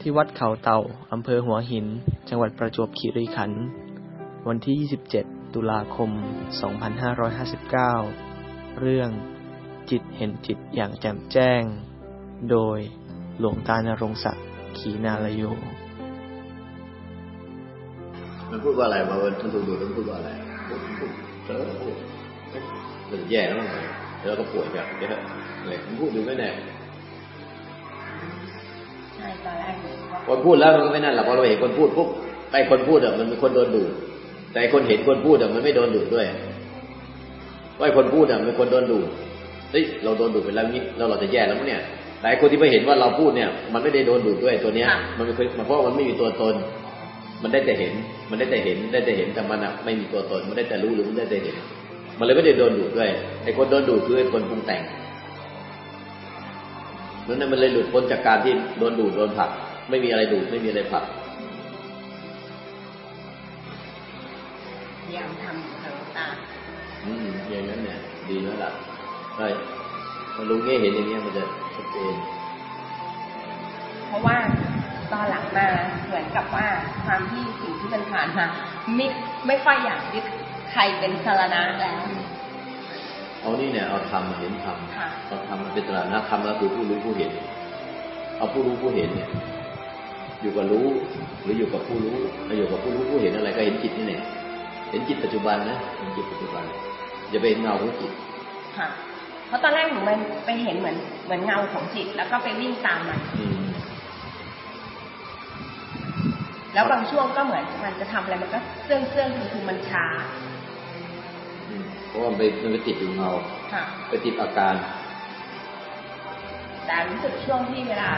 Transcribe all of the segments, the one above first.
ที่วัดเขาเต่า อำเภอหัวหิน จังหวัดประจวบคีรีขันธ์วันที่ 27 ตุลาคม 2559 เรื่องจิตเห็นจิตอย่างแจ่มแจ้ง โดยหลวงตานรงศักดิ์ขีนาลโยมันพูดว่าอะไรมาวันท่านถูดูมันพูดว่าอะไรพูดพูดเออพูดมันแย่แล้วไงแล้วก็ป่วยแบบเยอะเลยมันพูดดูไม่แน่ คนพูดแล้วมันก็ไม่นั่นหรอกพอเราเห็นคนพูดปุ๊บไอ้คนพูดอะมันมีคนโดนดูดแต่ไอ้คนเห็นคนพูดอะมันไม่โดนดูดด้วยว่าไอ้คนพูดอะมันคนโดนดูดเฮ้ยเราโดนดูดไปแล้วนี้แล้วเราจะแย่แล้วมั้งเนี่ยแต่ไอ้คนที่ไม่เห็นว่าเราพูดเนี่ย มันไม่ได้โดนดูดด้วยตัวเนี้ย มันไม่เคยมันเพราะว่ามันไม่มีตัวตน มันได้แต่เห็น มันได้แต่เห็นได้แต่เห็นแต่มันอะไม่มีตัวตน มันได้แต่รู้หรือมันได้แต่เห็น มันเลยไม่ได้โดนดูดด้วยไอ้คนโดนดูดคือไอ้คนปรุงแต่งนั้นมันเลยหลุดพ้นจากการที่โดนดูดโดนผลัก ไม่มีอะไรดูดไม่มีอะไรผลักพยายามทำค่ะหลวงตาอืมอย่างนั้นเนี่ย ดีแล้วล่ะใช่มันรู้เงี้ยเห็นอย่างเงี้ยมันจะชัดเจนเพราะว่าตอนหลังมาเหมือนกับว่าความที่สิ่งที่มันผ่านมาไม่ไม่ค่อยอยากยึดใครเป็นสารณะแล้วเอานี่เนี่ยเอาธรรมมาเห็นธรรมค่ะเอาธรรมมาเป็นตรานะธรรมก็คือผู้รู้ผู้เห็น เอาผู้รู้ผู้เห็นเนี่ย อยู่กับรู้ หรืออยู่กับผู้รู้แล้วอยู่กับผู้รู้ผู้เห็นอะไรก็เห็นจิตนี่เนี่ยเห็นจิตปัจจุบันนะเห็นจิตปัจจุบันอย่าไปเห็นเงาของจิตค่ะ เพราะตอนแรกหนูมันไปเห็นเหมือนเหมือนเงาของจิต แล้วก็ไปวิ่งตามมันอืมแล้วบางช่วงก็เหมือนมันจะทำอะไรมันก็เสื่องเสื่องคือคือมันช้าอืมเพราะว่ามันไปมันไปติดอยู่เงาค่ะไปติดอาการแต่รู้สึกช่วงที่เวลา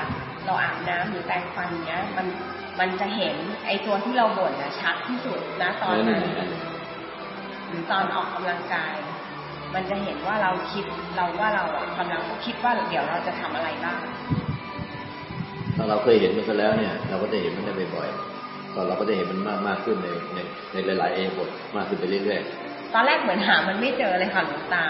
เราอาบน้ำหรือแปรงฟันเนี้ย มันมันจะเห็นไอ้ตัวที่เราบ่นนะชัดที่สุดนะตอนนั้นนั่นหรือตอนออกกำลังกาย มันจะเห็นว่าเราคิดเราว่าเราอะกำลังคิดว่าเดี๋ยวเราจะทำอะไรบ้างถ้าเราเคยเห็นมันก็แล้วเนี่ย เราก็จะเห็นมันได้บ่อยๆตอนเราก็จะเห็นมันมากมากขึ้นในในในหลายๆเอบทมากขึ้นไปเรื่อยตอนแรกเหมือนหามันไม่เจอเลยค่ะหลวงตา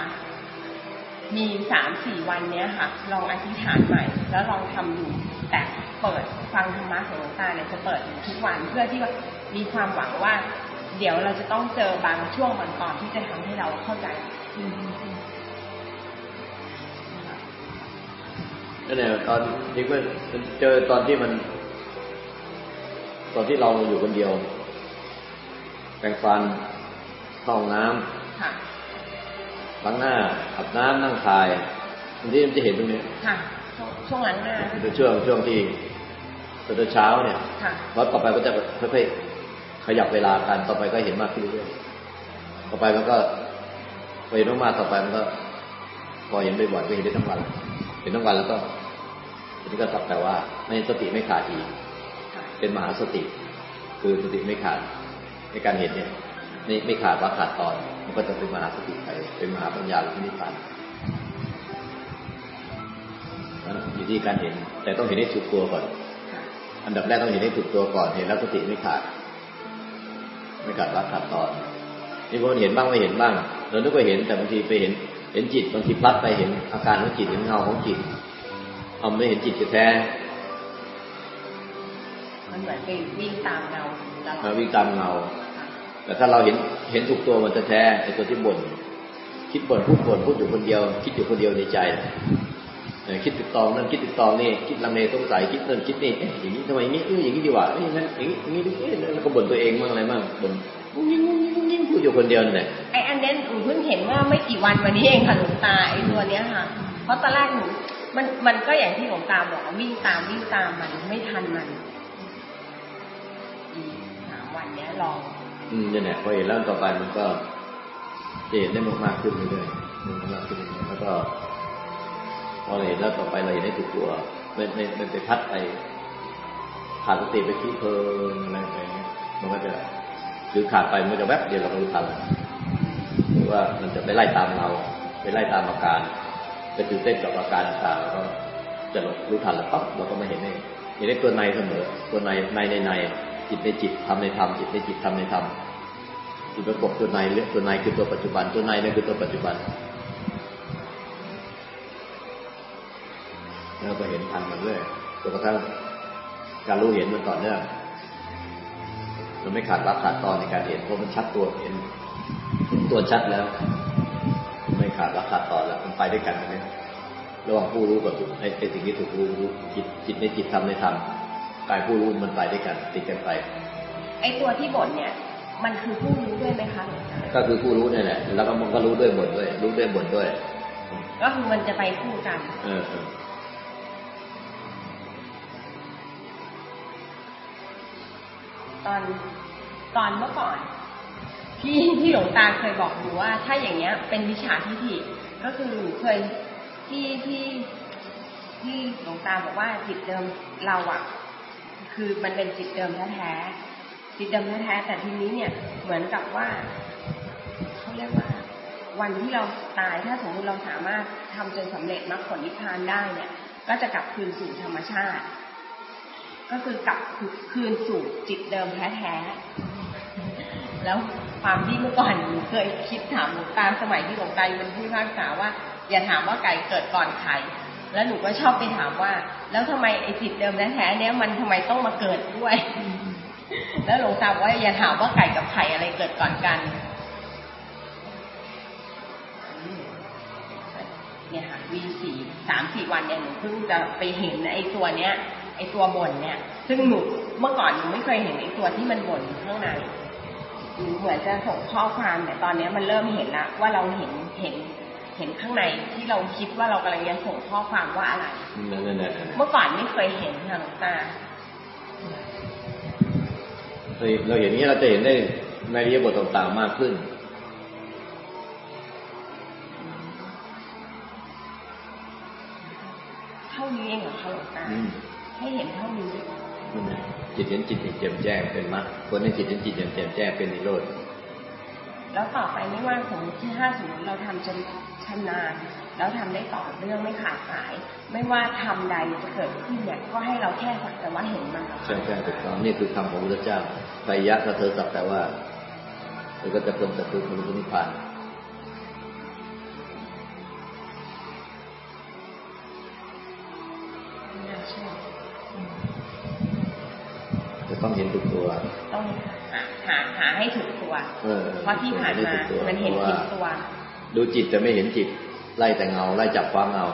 มีสามสี่วันเนี้ยค่ะ ลองอธิษฐานใหม่ แล้วลองทำดูแต่เปิดฟังธรรมะของหลวงตาเนี่ยจะเปิดอยู่ทุกวันเพื่อที่ว่ามีความหวังว่า เดี๋ยวเราจะต้องเจอบางช่วงบางตอนที่จะทำให้เราเข้าใจๆอืมนั่นแหละตอนนี้ก็เจอตอนที่มัน ตอนที่เราอยู่คนเดียวแปรงฟันเข้าห้องน้ำค่ะ ล้างหน้าอาบน้ำนั่งถ่ายบางทีมันจะเห็นตรงนี้ค่ะ ช่วงหลังหน้าเป็นช่วงช่วงที่ตอนเช้าเนี่ยค่ะแล้วต่อไปก็จะค่อยๆขยับเวลากันต่อไปก็เห็นมากขึ้นเรื่อยๆต่อไปมันก็พอเห็นมากๆต่อไปมันก็ พอเห็นบ่อยๆก็เห็นได้ทั้งวันเห็นทั้งวันแล้วก็ทีนี้ก็สักแต่ว่าในสติไม่ขาดอีกค่ะเป็นมหาสติ คือสติไม่ขาดในการเห็นเนี่ยไม่ไม่ขาดว่าขาดตอน มันก็จะเป็นมหาสติไปเป็นมหาปัญญาหรือนิพพานนั่นอยู่ที่การเห็น แต่ต้องเห็นให้ถูกตัวก่อนค่ะอันดับแรกต้องเห็นให้ถูกตัวก่อนเห็นแล้วสติไม่ขาด ไม่ขาดว่าขาดตอนนี่พอเห็นบ้างไม่เห็นบ้างเรานึกว่าเห็นแต่บางทีไปเห็น เห็นจิตบางทีพลัดไปเห็นอาการของจิตเห็นเงาของจิตเอาไม่เห็นจิตแท้มันเหมือนไปวิ่งตามเงาตลอมาดวิ่งตามเงาค่ะ แต่ถ้าเราเห็นเห็นถูกตัวมันจะแท้ไอ้ตัวที่บ่นคิดบ่นพูดบ่นพูดอยู่คนเดียว คิดอยู่คนเดียวในใจคิดติดตองนั่นคิดติดตองนี่คิดลังเลสงสัยคิดนั่นคิดนี่เอ๊ะอย่างนี้ทำไมอย่างนี้เอออย่างนี้ดีกว่าเอ้ยอย่างนั้นอย่างนี้อย่างนี้ดิเอ๊ะแล้วก็บ่นตัวเองบ้างอะไรบ้างบ่นงุ้งยิงงุ้งยิงงุ้งยิงพูดอยู่คนเดียวเนั่นแหละไออันเนี้ยหนูเพิ่งเห็นเมื่อไม่กี่วันวันนี้เองค่ะหลวงตาไอตัวเนี้ยค่ะ เพราะตอนแรกหนูมันมันก็อย่างที่หลวงตาบอกวิ่งตามวิ่งตามมันไม่ทันมันสามวันเนี้ยลอง นี่ยแหละพอเห็นแล้วต่อไปมันก็เห็นได้มากมากๆขึ้นเรื่อยๆมากมากขึ้นเรื่อยๆแล้วก็ พอเราเห็นแล้วต่อไปเราเห็นได้ถูกตัวม่ไม่ไม่ไปพัดไปขาดสติไปคิดเพลินอะไรไปอย่างเงี้ยมันก็จะหรือขาดไปมันจะแวบเดียวเราก็รู้ทันหรือว่ามันจะไปไล่ตามเรา ไปไล่ตามอาการไปตื่นเต้นกับอาการต่างๆแล้วก็จะรู้ทันแล้วปั๊บเราก็มาเห็นได้เห็นได้ตัวในเสมอตัวในในในใน จิตในจิตทำในธรรมจิตในจิตทำในธรรมจิตประกบตัวในเรื่องตัวในคือตัวปัจจุบันตัวในนั่นคือตัวปัจจุบันแล้วก็เห็นทันมันเรื่อยจนกระทั่งการรู้เห็นมันต่อเนื่องมันไม่ขาดรับขาดตอนในการเห็นเพราะมันชัดตัวเห็นตัวชัดแล้ว ไม่ขาดรับขาดตอนแล้วมันไปด้วยกันใช่ไหมระหว่างผู้รู้กับไอ้สิ่งที่ถูกรู้รู้จิตจิตในจิตทำในธรรม กายผู้รู้มันไปด้วยกัน ติดกันไป ไอตัวที่บ่นเนี่ย มันคือผู้รู้ด้วยไหมคะหลวงตาก็คือผู้รู้นี่แหละแล้วก็มันก็รู้ด้วยบทด้วย รู้ด้วยบทด้วย ก็คือมันจะไปคู่กันเออเออตอนตอนเมื่อก่อน ที่ที่หลวงตาเคยบอกหนูว่า ถ้าอย่างเงี้ย เป็นวิชาทิฏฐิก็คือหนูเคยที่ที่ที่หลวงตาบอกว่าจิตเดิมเราอะ คือมันเป็นจิตเดิมแท้ๆจิตเดิมแท้ๆแต่ทีนี้เนี่ยเหมือนกับว่าเขาเรียกว่า วันที่เราตายถ้าสมมติเราสามารถทำจนสำเร็จมรรคผลนิพพานได้เนี่ย ก็จะกลับคืนสู่ธรรมชาติ ก็คือกลับคืนสู่จิตเดิมแท้ๆแล้วความที่เมื่อก่อนหนูเคยคิดถามหลวงตาสมัยที่หลวงตาเป็นผู้พิพากษาว่า อย่าถามว่าไก่เกิดก่อนไข่ แล้วหนูก็ชอบไปถามว่า แล้วทำไมไอ้จิตเดิมแท้ๆเนี้ยมันทำไมต้องมาเกิดด้วย แล้วหลวงตาบอกว่าอย่าถามว่าไก่กับไข่อะไรเกิดก่อนกันเนี่ยค่ะวีสี่สามสี่วันเนี่ยหนูเพิ่งจะไปเห็นไอ้ตัวเนี้ย ไอ้ตัวบ่นเนี่ย ซึ่งหนูเมื่อก่อนหนูไม่เคยเห็นไอ้ตัวที่มันบ่นอยู่ข้างในหนูเหมือนจะส่งข้อความแต่ตอนเนี้ยมันเริ่มเห็นละว่าเราเห็นเห็น เห็นข้างในที่เราคิดว่าเรากำลังจะส่งข้อความว่าอะไรนั่นนั่นนั่นเมื่อก่อนไม่เคยเห็นค่ะหลวงตาเราเห็นนี้เราจะเห็นได้ในเรียบทต่างๆมากขึ้น เท่านี้เองเหรอคะหลวงตาอืมให้เห็นเท่านี้นั่นน่ะจิตเห็นจิตอย่างแจ่มแจ้งเป็นมรรคคนให้จิตเห็นจิตอย่างแจ่มแจ้งเป็นนิโรธ แล้วต่อไปไม่ว่าสมมติที่ถ้าสมมติเราทำจนชำนาญแล้วทำได้ต่อเนื่องไม่ขาดสาย ไม่ว่าทำใดจะเกิดขึ้นเนี่ยก็ให้เราแค่สักแต่ว่าเห็นมันเหรอใช่ใช่ถูกต้องนี่คือคำของพระพุทธเจ้าไตรยะก็เธอสักแต่ว่าแล้วก็จะพ้นจากทุกข์พ้นนิพพานไม่น่าเชื่อจะ ต้องเห็นทุกตัว ต้องหาหาหาให้ถูกตัวเออเพราะที่ผ่านมาถูกตัวมันเห็นพราะผิดว่าตัว ดูจิตแต่ไม่เห็นจิต ไล่แต่เงา ไล่จับความเงา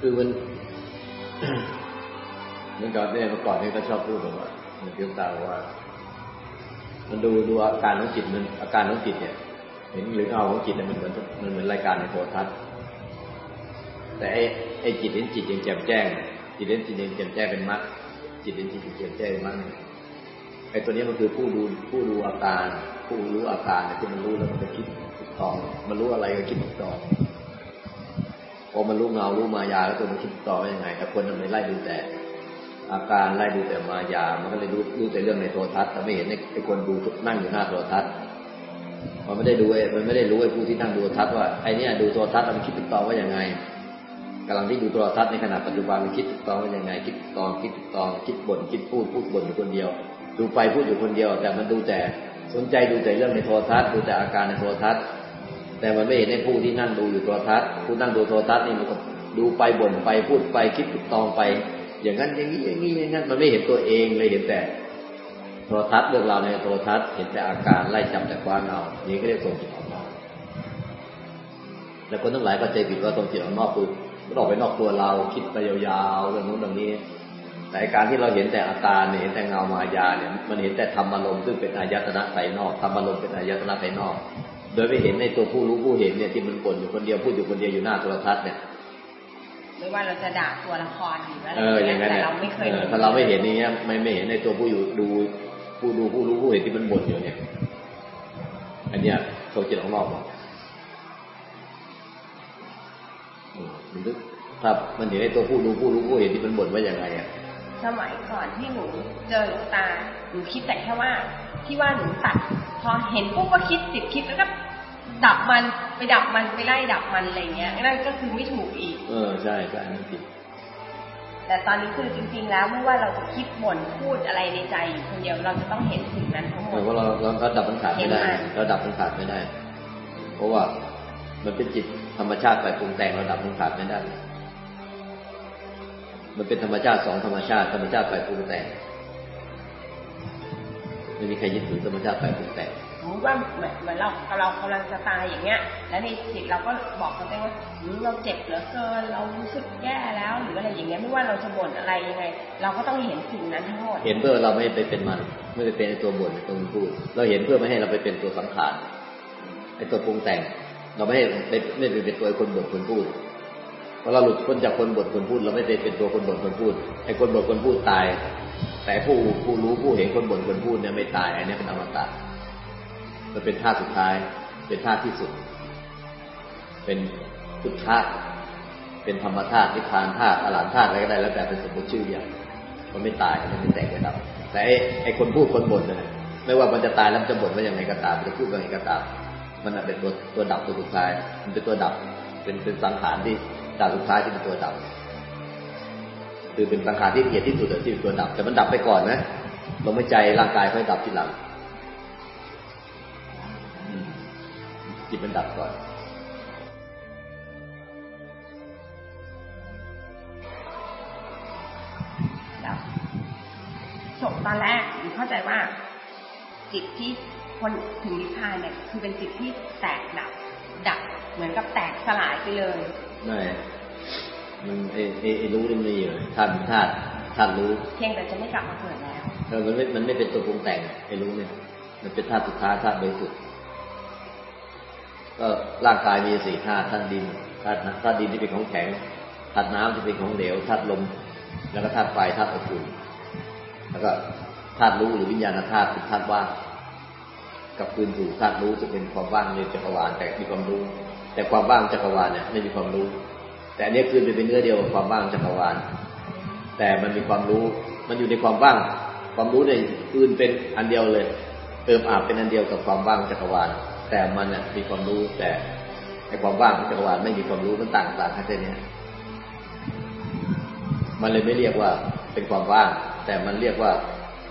คือมันเหมือนก่อนเนี่ยเมื่อก่อนเนี่ยก็ชอบพูดแบบว่าเหมือนเพียงตาบอกว่า มันดูดูอาการของจิตมันอาการของจิตเนี่ย เห็นหรือเงาของจิตเนี่ยมันเหมือนมันเหมือนรายการในโทรทัศน์ แต่ไอ้จิตเห็นจิตยังแจ่มแจ้ง จิตเห็นจิตยังแจ่มแจ้งเป็นมรรคจิตเห็นจิตยังแจ่มแจ้งเป็นมรรคไอ้ตัวนี้มันคือผู้ดูผู้ดูอาการ ผู้รู้อาการเนี่ยที่มันรู้แล้วมันจะคิดติดต่อมันรู้อะไรก็คิดติดต่อพอมันรู้เงารู้มายาแล้วตัวมันคิดติดต่อว่ายังไงแต่คนมันไมไล่ดูแต่ อาการไล่ดูแต่มายา มันก็เลยรู้รู้แต่เรื่องในโทรทัศน์แต่ไม่เห็นไอ้คนดูนั่งอยู่หน้าโทรทัศน์มันไม่ได้ดูไอ้มันไม่ได้รู้ไอ้ผู้ที่นั่งดูโทรทัศน์ว่าไอ้เนี่ยดูโทรทัศน์มันคิดติดต่อว่ายังไง กำลังที่ดูโทรทัศน์ในขณะปัจจุบันมันคิดติดต่อว่ายังไง คิดติดต่อคิดติดต่อคิดบ่นคิดพูดพูดบ่นอยู่คนเดียว ดูไปพูดอยู่คนเดียว แต่มันดูแต่สนใจดูแต่เรื่องในโทรทัศน์ดูแต่อาการในโทรทัศน์ แต่มันไม่เห็นไอ้ผู้ที่นั่งดูอยู่โทรทัศน์ผู้นั่งดูโทรทัศน์นี่มันก็ดูไปบ่นไปพูดไปคิดติดต่อไป อย่างนั้นอย่างนี้อย่างนี้อย่างนั้นมันไม่เห็นตัวเองเลยเห็นแต่ โทรทัศน์เรื่องราวในโทรทัศน์เห็นแต่อาการไล่จับแต่ความเอานี่ก็เรียกส่งจิตออกนอกแล้วคนทั้งหลายก็ใจผิดว่าส่งจิตออกนอกคือ มันออกไปนอกตัวเราคิดไปยาวๆเรื่องนู้นเรื่องนี้แต่การที่เราเห็นแต่อาการเนี่ยเห็นแต่เงามายาเนี่ยมันเห็นแต่ธรรมารมณ์ซึ่งเป็นอายตนะภายนอกธรรมารมณ์เป็นอายตนะภายนอก โดยไม่เห็นในตัวผู้รู้ผู้เห็นเนี่ยที่มันบ่นอยู่คนเดียวพูดอยู่คนเดียวอยู่หน้าโทรทัศน์เนี่ยไม่ว่าเราจะด่าตัวละครหรืออะไรเอออย่างนั้นแต่เนี่ยเราไม่เคยเออเห็นถ้าเราไม่เห็นอย่างเงี้ยไม่ไม่เห็นในตัวผู้อยู่ดูผู้ดูผู้รู้ผู้เห็นที่มันบ่นอยู่เนี่ย อันเนี้ยโทรจิตของนอกหรอก มมันก็ถ้ามันเห็นในตัวผู้ดูผู้รู้ผู้เห็นที่มันบ่นว่าอย่างไงอะสมัยก่อนที่หนูเจอหลวงตาหนูคิดแต่แค่ว่า ที่ว่าหนูตัด พอเห็นปุ๊บก็คิดติดคิดแล้วก็ดับมันไปดับมันไปไล่ดับมันอะไรเงี้ยนั่นก็คือไม่ถูกอีก เออใช่ใช่นั่นผิดแต่ตอนนี้คือจริง ๆ แล้วไม่ว่าเราจะคิดบ่นพูดอะไรในใจอยู่คนเดียวเราจะต้องเห็นสิ่งนั้นทั้งหมแต่ดว่าเราเราเราดับมันขาดไม่ได้เห็นมันเราดับมันขาดไม่ได้ เพราะว่า มันเป็นจิตธรรมชาติไปปรุงแต่งเราดับมันขาดไม่ได้ มันเป็นธรรมชาติสองธรรมชาติ ธรรมชาติไปปรุงแต่งไม่มีใครยึดถือธรรมชาติไปปรุงแต่งสมมติว่าเหมือนเหมือนเราเรากำลังจะตายอย่างเงี้ย แล้วในจิตเราก็บอกกับตัวเองว่าหืมเราเจ็บเหลือเกินเรารู้สึกแย่แล้วหรืออะไรอย่างเงี้ยไม่ว่าเราจะบ่นอะไรยังไง เราก็ต้องเห็นสิ่งนั้นทั้งหมดเห็นเพื่อเราไม่ไปเป็นมันไม่ไปเป็นไอ้ตัวบ่นไอ้ตัวพูด เราเห็นเพื่อไม่ให้เราไปเป็นตัวสังขารไอ้ตัวปรุงแต่ง เราไม่ให้ไม่ไม่ไปเป็นตัวไอ้คนบ่นคนพูดพอเราหลุดพ้นจากคนบ่นคนพูด เราไม่ไปเป็นตัวคนบ่นคนพูดไอ้คนบ่นคนพูดตาย แต่ผู้ผู้รู้ผู้เห็นคนบ่นคนพูดเนี่ยไม่ตายอันนี้เป็นอมตะมันเป็นธาสุดท้าย เป็นธาที่สุด เป็นพุทธะเป็นธรรมธาตุนิพพานธาตุอรหันธาตุอะไรก็ได้แล้วแต่เป็นสมมติชื่ออย่างมันไม่ตายมันไม่แตกไม่ดับแต่ไอ้ไอ้คนพูดคนบ่นเนี่ยไม่ว่ามันจะตายแล้วมันจะบ่นว่ายังไงก็ตามมันจะพูดว่ายังไงก็ตาม มันน่ะเป็นตัวตัวดับตัวสุดท้าย มันเป็นตัวดับ เป็นเป็นสังขารที่ดาวสุดท้ายที่เป็นตัวดับ คือเป็นสังขารที่ละเอียดที่สุดที่เป็นตัวดับ แต่มันดับไปก่อนนะลมหายใจร่างกายค่อยดับทีหลังจิตมันดับก่อนจบตอนแรกหนูเข้าใจว่าจิตที่ คนถึงนิพพานเนี่ยคือเป็นจิตที่แตกดับ ดับเหมือนกับแตกสลายไปเลยไม่มันไอ้ไอ้ไอ้รู้นี่มันมีอยู่ธาตุธาตุธาตุรู้เพียงแต่จะไม่กลับมาเกิดแล้วเออมันไม่มันไม่เป็นตัวปรุงแต่งไอ้รู้เนี่ย มันเป็นธาตุสุดท้ายธาตุบริสุทธิ์ก็ร่างกายมีสี่ธาตุธาตุดินธาตุน้ำธาตุดินที่เป็นของแข็งธาตุน้ำที่เป็นของเหลวธาตุลม แล้วก็ธาตุไฟธาตุอบอุ่นแล้วก็ธาตุรู้หรือวิญญาณธาตุเป็นธาตุว่าง กับคืนสู่ธาตุรู้จะเป็นความว่างในจักรวาลแต่มีความรู้ แต่ความว่างจักรวาลเนี่ยไม่มีความรู้ แต่อันนี้คืนไปเป็นเนื้อเดียวกับความว่างจักรวาล แต่มันมีความรู้ มันอยู่ในความว่าง ความรู้ในอื่นเป็นอันเดียวเลย เติมอาบเป็นอันเดียวกับความว่างจักรวาล แต่มันน่ะมีความรู้แต่ไอความว่างจักรวาลไม่มีความรู้มันต่างต่างกันแค่เนี้ยมันเลยไม่เรียกว่าเป็นความว่าง แต่มันเรียกว่า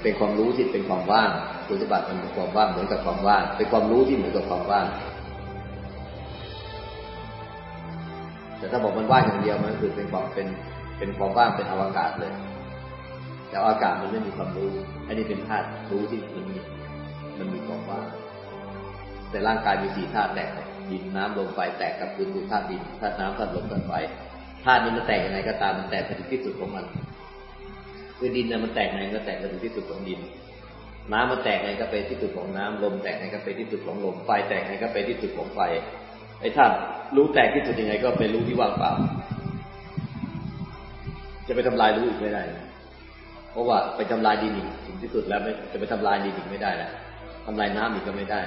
เป็นความรู้ที่เป็นความว่าง คุณสมบัติมันเป็นความว่างเหมือนกับความว่างเป็นความรู้ที่เหมือนกับความว่างแต่ถ้าบอกมันว่างอย่างเดียวมันคือเป็นความเป็นเป็นความว่างเป็นอวกาศเลย แต่อากาศมันไม่มีความรู้ อันนี้เป็นธาตุรู้ที่มันมีมันมีความว่างแต่ร่างกายมีสี่ธาตุแตกดินน้ำลมไฟแตกกับคืนสู่ธาตุดินธาตุน้ำธาตุลมธาตุไฟธาตุนี้มันแตกยังไงก็ตามมันแตกไปถึงที่สุดของมันคือดินเนี่ยมันแตกไงก็แตกไปถึงที่สุดของดิน น้ำมันแตกไงก็ไปที่สุดของน้ำลมแตกไงก็ไปที่สุดของลมไฟแตกไงก็ไปที่สุดของไฟไอ้ธาตุรู้แตกที่สุดยังไง ก็ไปรู้ที่ว่างเปล่า จะไปทำลายรู้อีกไม่ได้ เพราะว่าไปทำลายดินอีกถึงที่สุดแล้วจะไปทำลายดินอีกไม่ได้แล้วทำลายน้ำอีกก็ไม่ได้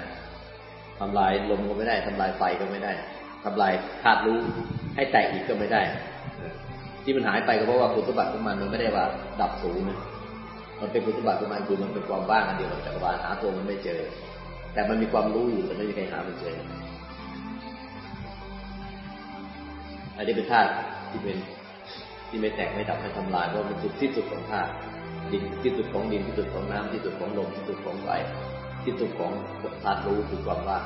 ทำลายลมก็ไม่ได้ทำลายไฟก็ไม่ได้ทำลายธาตุรู้ให้แตกอีกก็ไม่ได้ ที่มันหายไปก็เพราะว่าคุณสมบัติของมันมันไม่ได้ว่าดับศูนย์นะ มันเป็นคุณสมบัติของมันคือมันเป็นความว่างอันเดียวกับจักรวาลหาตัวมันไม่เจอ แต่มันมีความรู้อยู่แต่ไม่มีใครหามันเจออันนี้เป็นธาตุที่เป็นที่ไม่แตกไม่ดับไม่ทำลายเพราะมันสุดที่สุดของธาตุดินที่สุดของดินที่สุดของน้ำที่สุดของลมที่สุดของไฟที่สุดของธาตุรู้คือความว่าง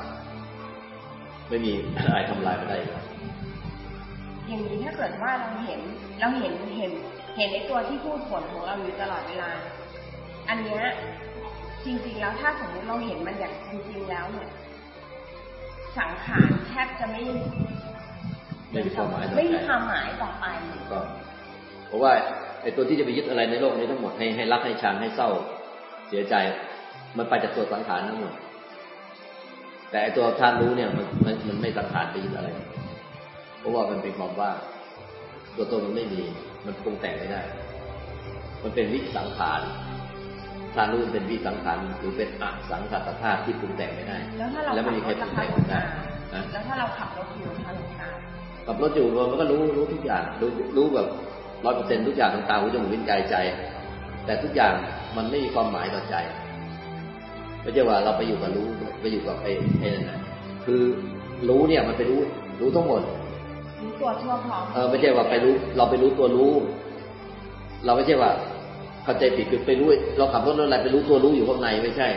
ไม่มีอะไรทำลายมันได้แล้วอย่างนี้ถ้าเกิดว่าเราเห็นเราเห็นเห็น เห็นในตัวที่พูดผลของเราอยู่ตลอดเวลา อันเนี้ยจริงๆแล้วถ้าสมมติเราเห็นมันอย่างจริง ๆ แล้วเนี่ย สังขารแทบจะไม่ไม่มีความหมายต่อไม่มีความหมายต่อไปก็เพราะว่าไอ้ตัวที่จะไปยึดอะไรในโลกนี้ทั้งหมดให้ให้รักให้ชังให้เศร้า เสียใจ มันไปจากตัวสังขารทั้งหมด แต่ไอ้ตัวธาตุรู้เนี่ยมันมันมันไม่สังขารไปยึดอะไร เพราะว่ามันเป็นความว่างตัวตนมันไม่มี มันปรุงแต่งไม่ได้ มันเป็นวิสังขาร ธาตุรู้มันเป็นวิสังขารหรือเป็นอสังขารธาตุที่ปรุงแต่งไม่ได้ แล้วถ้าเราแล้วขัไม่บมีรใครถปรุรางคาแต่งหลวงได้ตานะแล้วถ้าเราขับรถอยู่ทางหลวงตาขับรถอยู่มันก็รู้รู้ทุกอย่างรู้รู้แบบร้อยเปอร์เซ็นทุกอย่างทางตาหูจมูกลิ้นกายใจ แต่ทุกอย่างมันไม่มีความหมายต่อใจไม่ใช่ว่าเราไปอยู่กับรู้ไปอยู่กับไอ้ไอ้นั่นนะคือรู้เนี่ยมันไปรู้รู้ทั้งหมดรู้ตัวทั่วพร้อมเออไม่ใช่ว่าไปรู้ เราไปรู้ตัวรู้ เราไม่ใช่ว่า เข้าใจผิดคือไปรู้ เราขับรถรถอะไรไปรู้ตัวรู้อยู่ข้างในไม่ใช่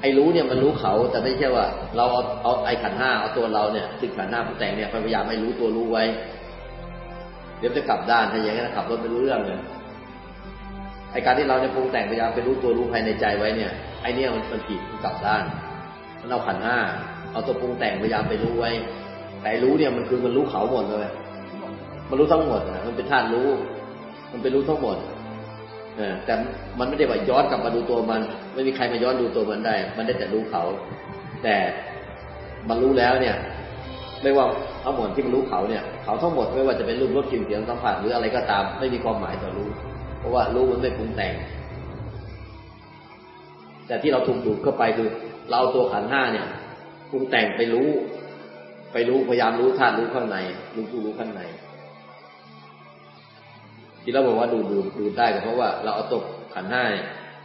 ไอ้รู้เนี่ยมันรู้เขา แต่ไม่ใช่ว่า เราเอาเอาไอ้ขันห้าเอาตัวเราเนี่ยซึ่งขันห้าผู้แต่งเนี่ยพยายามไม่รู้ตัวรู้ไว้ เดี๋ยวจะกลับด้านถ้าอย่างนั้นขับรถไม่รู้เรื่องเลยไอ้การที่เราเนี่ยปรุงแต่งพยายามไปรู้ตัวรู้ภายในใจไว้เนี่ยไอ้เนี่ยมันมันผิดมันกลับด้านมันเอาขันห้าเอาตัวปรุงแต่งพยายามไปรู้ไว้ แต่รู้เนี่ยมันคือมันรู้เขาหมดเลย มันรู้ทั้งหมดนะมันเป็นธาตุรู้ มันเป็นรู้ทั้งหมด แต่มันไม่ได้ว่าย้อนกลับมาดูตัวมัน ไม่มีใครมาย้อนดูตัวมันได้ มันได้แต่รู้เขา แต่มันรู้แล้วเนี่ย ไม่ว่าทั้งหมดที่มันรู้เขาเนี่ย เขาทั้งหมดไม่ว่าจะเป็นรูปรสกลิ่นเสียงสัมผัสหรืออะไรก็ตาม ไม่มีความหมายต่อรู้ เพราะว่ารู้มันไม่ปรุงแต่ง แต่ที่เราถูกดูดเข้าไปคือเราเอาตัวขันห้าเนี่ยปรุงแต่งไปรู้ ไปรู้พยายามรู้ธาตุรู้ข้างใน รู้ผู้รู้ข้างใน ที่เราบอกว่าดูดูดูได้ก็เพราะว่าเราเอาตกขันห้า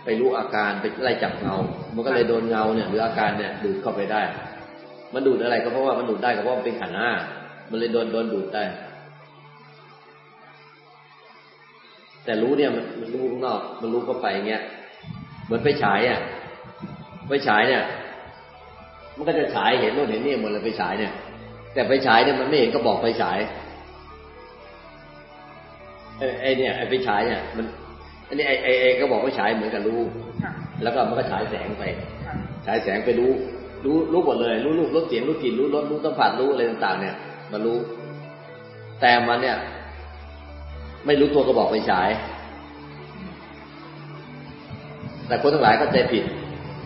ไปรู้อาการไปไล่จับเงา มันก็เลยโดนเงาเนี่ยหรืออาการเนี่ยดูดเข้าไปได้ มันดูดอะไรก็เพราะว่ามันดูดได้ก็เพราะมันเป็นขันห้ามันเลยโดนโดนดูดได้ แต่รู้เนี่ยมันมันรู้ข้างนอกมันรู้เข้าไปเงี้ยเหมือนไปฉายอะไปฉายเนี่ย มันก็จะฉายเห็นโน่นเห็นนี่หมดเลยไปฉายเนี่ย แต่ไปฉายเนี่ยมันไม่เห็นก็บอกไปฉาย ไอ้เนี่ยไอ้ไปฉายเนี่ยมันอันนี้ไอ้ไอ้ไอ้ก็บอกว่าฉายเหมือนกับรู้แล้วก็มันก็ฉายแสงไปฉายแสงไปรู้รู้รู้หมดเลย รู้รูปรู้เสียงรู้กลิ่นรู้รสรู้สัมผัสรู้อะไรต่าง ๆ เนี่ย มันรู้ แต่มันเนี่ย ไม่รู้ตัวก็บอกไปฉาย แต่คนทั้งหลายก็ใจผิด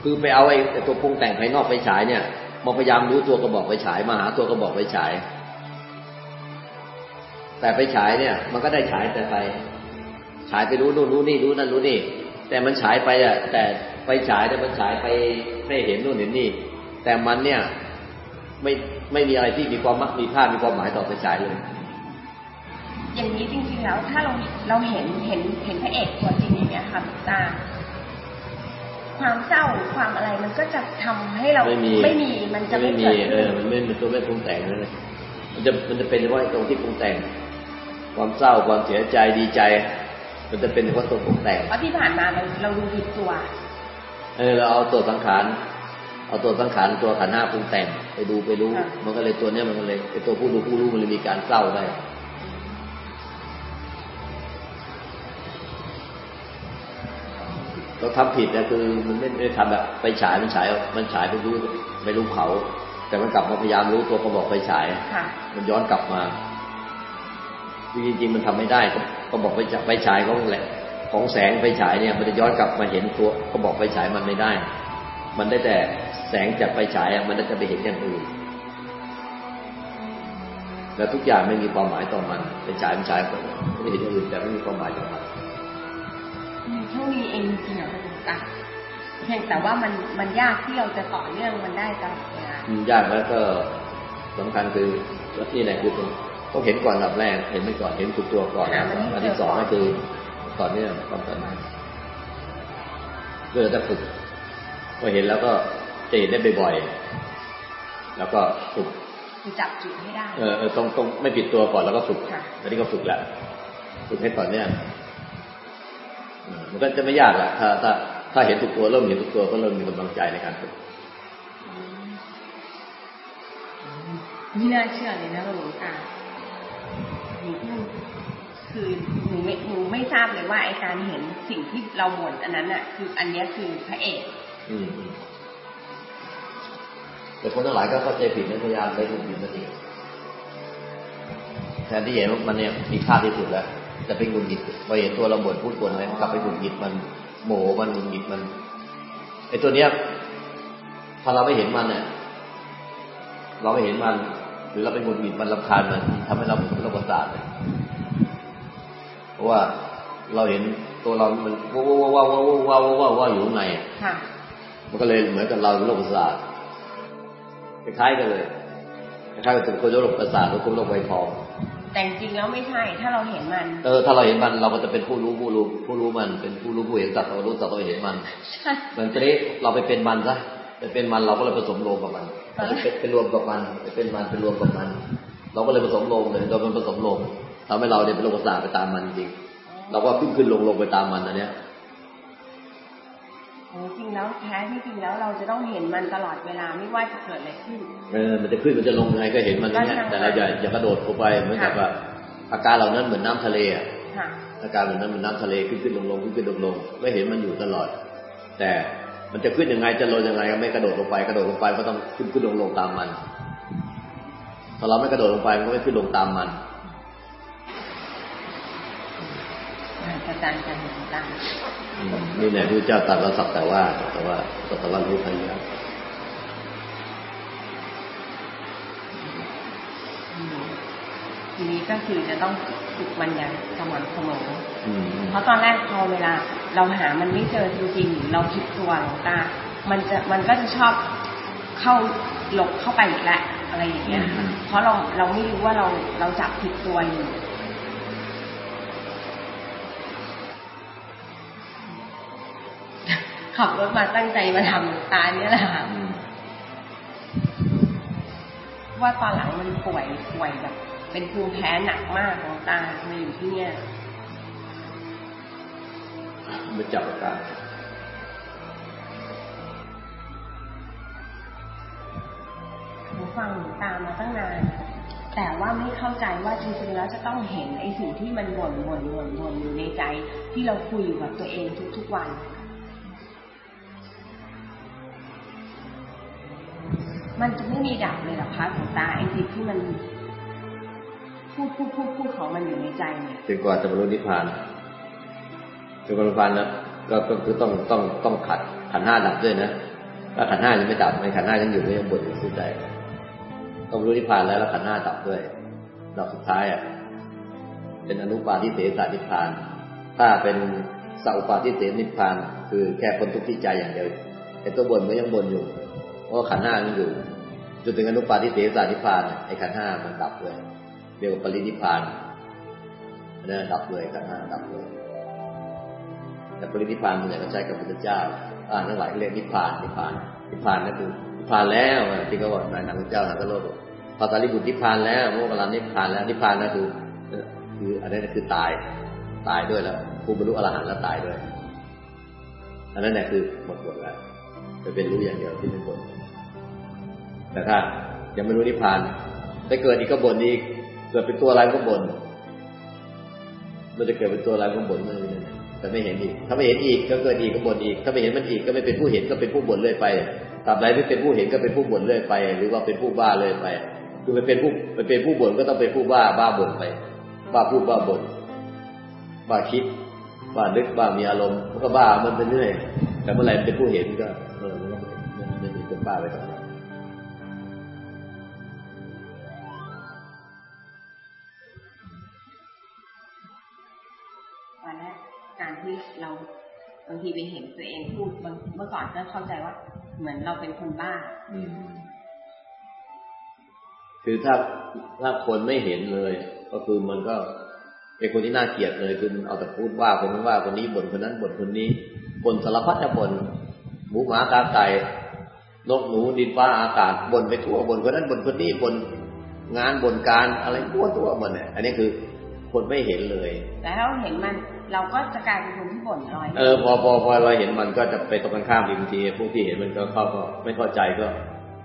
คือไปเอาไอ้ตัวปรุงแต่งภายนอกไปฉายเนี่ยมาพยายามรู้ตัวก็บอกไปฉายมาหาตัวก็บอกไปฉาย แต่ไปฉายเนี่ย มันก็ได้ฉายแต่ไป ฉายไปรู้นู่นรู้นี่รู้นั่นรู้นี่ แต่มันฉายไปอะแต่ไปฉายแต่มันฉายไปให้เห็นนู่นเห็นนี่ แต่มันเนี่ยไม่ไม่มีอะไรที่มีความมักมีค่ามีความหมายต่อไปฉายเลยอย่างนี้จริง ๆ แล้วถ้าเราเราเห็นเห็นเห็นพระเอกตัวจริงอย่างเงี้ยค่ะตาความเศร้าความอะไรมันก็จะทำให้เราไม่มีไม่มีมันจะไม่เกิดเออมันไม่มันตัวไม่ปรุงแต่งเลยมันจะมันจะเป็นเฉพาะตรงที่ปรุงแต่ง ความเศร้าความเสียใจดีใจ มันจะเป็นเฉพาะตัวปรุงแต่งเพราะที่ผ่านมาเราเราดูผิดตัว เออเราเอาตัวสังขารเอาตัวสังขารตัวขันหน้าปรุงแต่งไปดูไปรู้ มันก็เลยตัวเนี้ยมันก็เลยไอตัวผู้ดูผู้รู้มันเลยมีการเศร้าได้เราทำผิดนะคือมันไม่ได้ทำแบบไปฉายมันฉายมันฉายไปรู้ไม่รู้เขา แต่มันกลับมาพยายามรู้ตัวเขาบอกไปฉายมันย้อนกลับมา จริงๆมันทำไม่ได้ก็บอกไปจับไปฉายของแหละ ของแสงไปฉายเนี่ยมันจะย้อนกลับมาเห็นตัวก็บอกไปฉายมันไม่ได้ มันได้แต่แสงจากไปฉายมันจะไปเห็นอย่างอื่นแล้วทุกอย่างไม่มีความหมายต่อมันไปฉายมันฉายไม่เห็นอย่างอื่นแต่ไม่มีความหมายต่อมันเท่านี้เองจริงๆอะค่ะเพียงแต่ว่ามันมันยากที่เราจะต่อเนื่องมันได้ตลอดเวลายากแล้วก็สำคัญคือที่ไหนคือ ตรงต้องเห็นก่อนลำแรก เห็นไม่ก่อนเห็นถูกตัวก่อนนะอันที่สองก็คือต่อเนื่องความต่อเนื่องเพื่อจะฝึกพอเห็นแล้วก็จะเห็นได้บ่อยๆแล้วก็ฝึกจับจุดให้ได้เออต้องต้องไม่ผิดตัวก่อนแล้วก็ฝึกอันนี้ก็ฝึกแล้วฝึกให้ต่อเนื่องมันก็จะไม่ยากละถ้าถ้าถ้าเห็นถูกตัวเริ่มเห็นถูกตัวก็เริ่มมีกำลังใจในการฝึกไม่น่าเชื่อเลยนะหลวงตาหนู คือหนูไม่หนูไม่ทราบเลยว่าไอการเห็นสิ่งที่เราบ่นอันนั้นอะ คืออันนี้คือพระเอกอืมแต่คนทั้งหลายก็เข้าใจผิดนพยายามไปถูกผิดนั่นเองแทนที่เห็นว่ามันเนี่ยมีค่าที่สุดแล้วแต่เป็นกุญหิดพอเห็นตัวเราบ่นพูดกวนอะไรกลับไปกุญหิดมันโมโหมันกุญหิดมันไอตัวเนี้ยพอเราไม่เห็นมันเนี่ยเราไม่เห็นมัน หรือเราเป็นคนหิดมันลำคาญมันทำให้เราเป็นโรคประสาทเลย เพราะว่าเราเห็นตัวเรา มันว้าวว้าวว้าวว้าวว้าวว้าวอยู่ข้างในมันก็เลยเหมือนกับเราเป็นโรคประสาทคล้ายๆกันเลยคล้ายๆกับคนโรคประสาทหรือคนโรคไวทองแต่จริงแล้วไม่ใช่ ถ้าเราเห็นมัน เออ ถ้าเราเห็นมันเราก็จะเป็นผู้รู้ผู้รู้ผู้รู้มัน เป็นผู้รู้ผู้เห็นสัตว์เรารู้สัตว์เราเห็นมันเหมือนนี้เราไปเป็นมันซะไปเป็นมันเราก็เลยผสมโลงกับมันเป็นรวมกับมันเป็นมันเป็นรวมกับมัน เราก็เลยผสมลงเลยเราเป็นผสมลง ทำให้เราเนี่ยเป็นโรคประสาทไปตามมันจริง เราก็ขึ้นขึ้นลงลงไปตามมันนะเนี้ยจริงแล้วแท้ที่จริงแล้วเราจะต้องเห็นมันตลอดเวลาไม่ว่าจะเกิดอะไรขึ้น เออ มันจะขึ้นมันจะลงยังไงก็เห็นมันอย่างเนี้ยแต่เราอย่าอย่ากระโดดลงไปเหมือนกับว่าอาการเหล่านั้นเหมือนน้ำทะเลอะค่ะอาการเหมือนนั้นเหมือนน้ำทะเลขึ้นขึ้นลงลงขึ้นขึ้นลงลงไม่เห็นมันอยู่ตลอด แต่มันจะขึ้นยังไงจะลงยังไงก็ไม่กระโดดลงไปกระโดดลงไปก็ต้องขึ้นขึ้นลงลงตามมันถ้าเราไม่กระโดดลงไปมันก็ไม่ขึ้นลงตามมัน อาจารย์จะเห็นตามอืมนี่แหละที่พระเจ้าตรัสว่าสักแต่ว่าแต่ว่าสักแต่ว่ารู้พยาทีนี้ก็คือจะต้องฝึกมันอย่างสม่ำเสมออืมเพราะตอนแรกพอเวลา เราหามันไม่เจอจริงๆหรือเราคิดตัวหลวงตา มันจะมันก็จะชอบเข้าหลบเข้าไปอีกแหละอะไรอย่างเงี้ยค่ะเพราะเราเราไม่รู้ว่าเราเราจับผิดตัวอยู่ ขับรถมาตั้งใจมาทำหลวงตาเนี่ยแหละค่ะอืมว่าตอนหลังมันป่วยป่วยแบบ เป็นภูมิแพ้หนักมากของตามาอยู่ที่เนี่ยมันจับอาการหนูฟังหนูตามมาตั้งนาน แต่ว่าไม่เข้าใจว่าจริงๆแล้วจะต้องเห็นไอ้สิ่งที่มันบ่นบ่นบ่นบ่นอยู่ในใจ ที่เราคุยอยู่กับตัวเองทุกๆวัน มันจะไม่มีดับเลยหรอคะของตาไอ้สิ่งที่มันพูดพูดพูดพูดของมันอยู่ในใจเนี่ยจนกว่าจะบรรลุนิพพานจนกว่านิพพานนะก็ก็คือต้องต้องต้องขัดขันห้าดับด้วยนะถ้าขันห้ายังไม่ดับไม่ขันห้ายังอยู่ก็ยังบนอยู่สุดใจต้องบรรลุนิพพานแล้วแล้วขันห้าดับด้วยดับสุดท้ายอะเป็นอนุปาทิเสสนิพพาน ถ้าเป็นสัพปาทิเสนิพพาน คือแค่พ้นทุกข์ที่ใจอย่างเดียวไอ้ตัวบนมันยังบนอยู่ ว่าขันห้ามันอยู่ จนถึงอนุปาทิเสสนิพานเนี่ยไอ้ขันห้ามันดับเลยเรียกว่าปรินิพานนนั้นดับเลยขันห้าดับเลยแต่ปรินิพานมันเนี่ยก็ใช้กับพระเจ้าอ่านทั้งหลายเรียกนิพานนิพานนิพานนั่นคือนิพานแล้วที่เขาบอกในหนังพระเจ้าหนังก็โลกพอตาลิบุตรนิพานแล้วโมกขลานิพานแล้วนิพานนั่นคือคืออันนั้นคือตายตายด้วยแล้วผู้บรรลุอรหันต์แล้วตายด้วยอันนั้นเนี่ยคือหมดหมดแล้วไปเป็นรู้อย่างเดียวที่เป็นผล แต่ถ้ายังไม่รู้นิพพานไปเกิดอีกก็บ่นอีกเกิดเป็นตัวอะไรก็บ่นมันจะเกิดเป็นตัวอะไรก็บ่นเลยแต่ไม่เห็นอีก ถ้าไม่เห็นอีกก็เกิดอีกก็บ่นอีก ถ้าไม่เห็นมันอีกก็ไม่เป็นผู้เห็นก็เป็นผู้บ่นเรื่อยไปตราบใดไม่เป็นผู้เห็นก็เป็นผู้บ่นเรื่อยไป หรือว่าเป็นผู้บ้าเรื่อยไป คือไปเป็นผู้ไปเป็นผู้บ่นก็ต้องเป็นผู้บ้าบ้าบ่นไป บ้าพูดบ้าบ่นบ้าคิดบ้านึกบ้ามีอารมณ์มันก็บ้ามันไปเรื่อยแต่เมื่อไหร่เป็นผู้เห็นก็เออมันก็มันมันบ้าไปตรงนั้ เราบางทีไปเห็นตัวเองพูดบางเมื่อก่อนก็เข้าใจว่า เหมือนเราเป็นคนบ้าอืมคือถ้าถ้าคนไม่เห็นเลย ก็คือมันก็เป็นคนที่น่าเกลียดเลยคือมันเอาแต่พูดว่าคนนั้นว่าคนนี้บ่นคนนั้นบ่นคนนี้บ่นสารพัดจะบ่นหมูหมากาไก่นกหนูดินฟ้าอากาศบ่นไปทั่วบ่นคนนั้นบ่นคนนี้บ่นงานบ่นการอะไรทั่วทั่วหมดเนี่ยอันนี้คือคนไม่เห็นเลย แต่ถ้าเราเห็นมัน เราก็จะกลายเป็นคนที่บ่นลอย เออพอพอพอเราเห็นมันก็จะไปตรงกันข้ามอีกบางทีพวกที่เห็นมันก็เข้าก็ไม่เข้าใจก็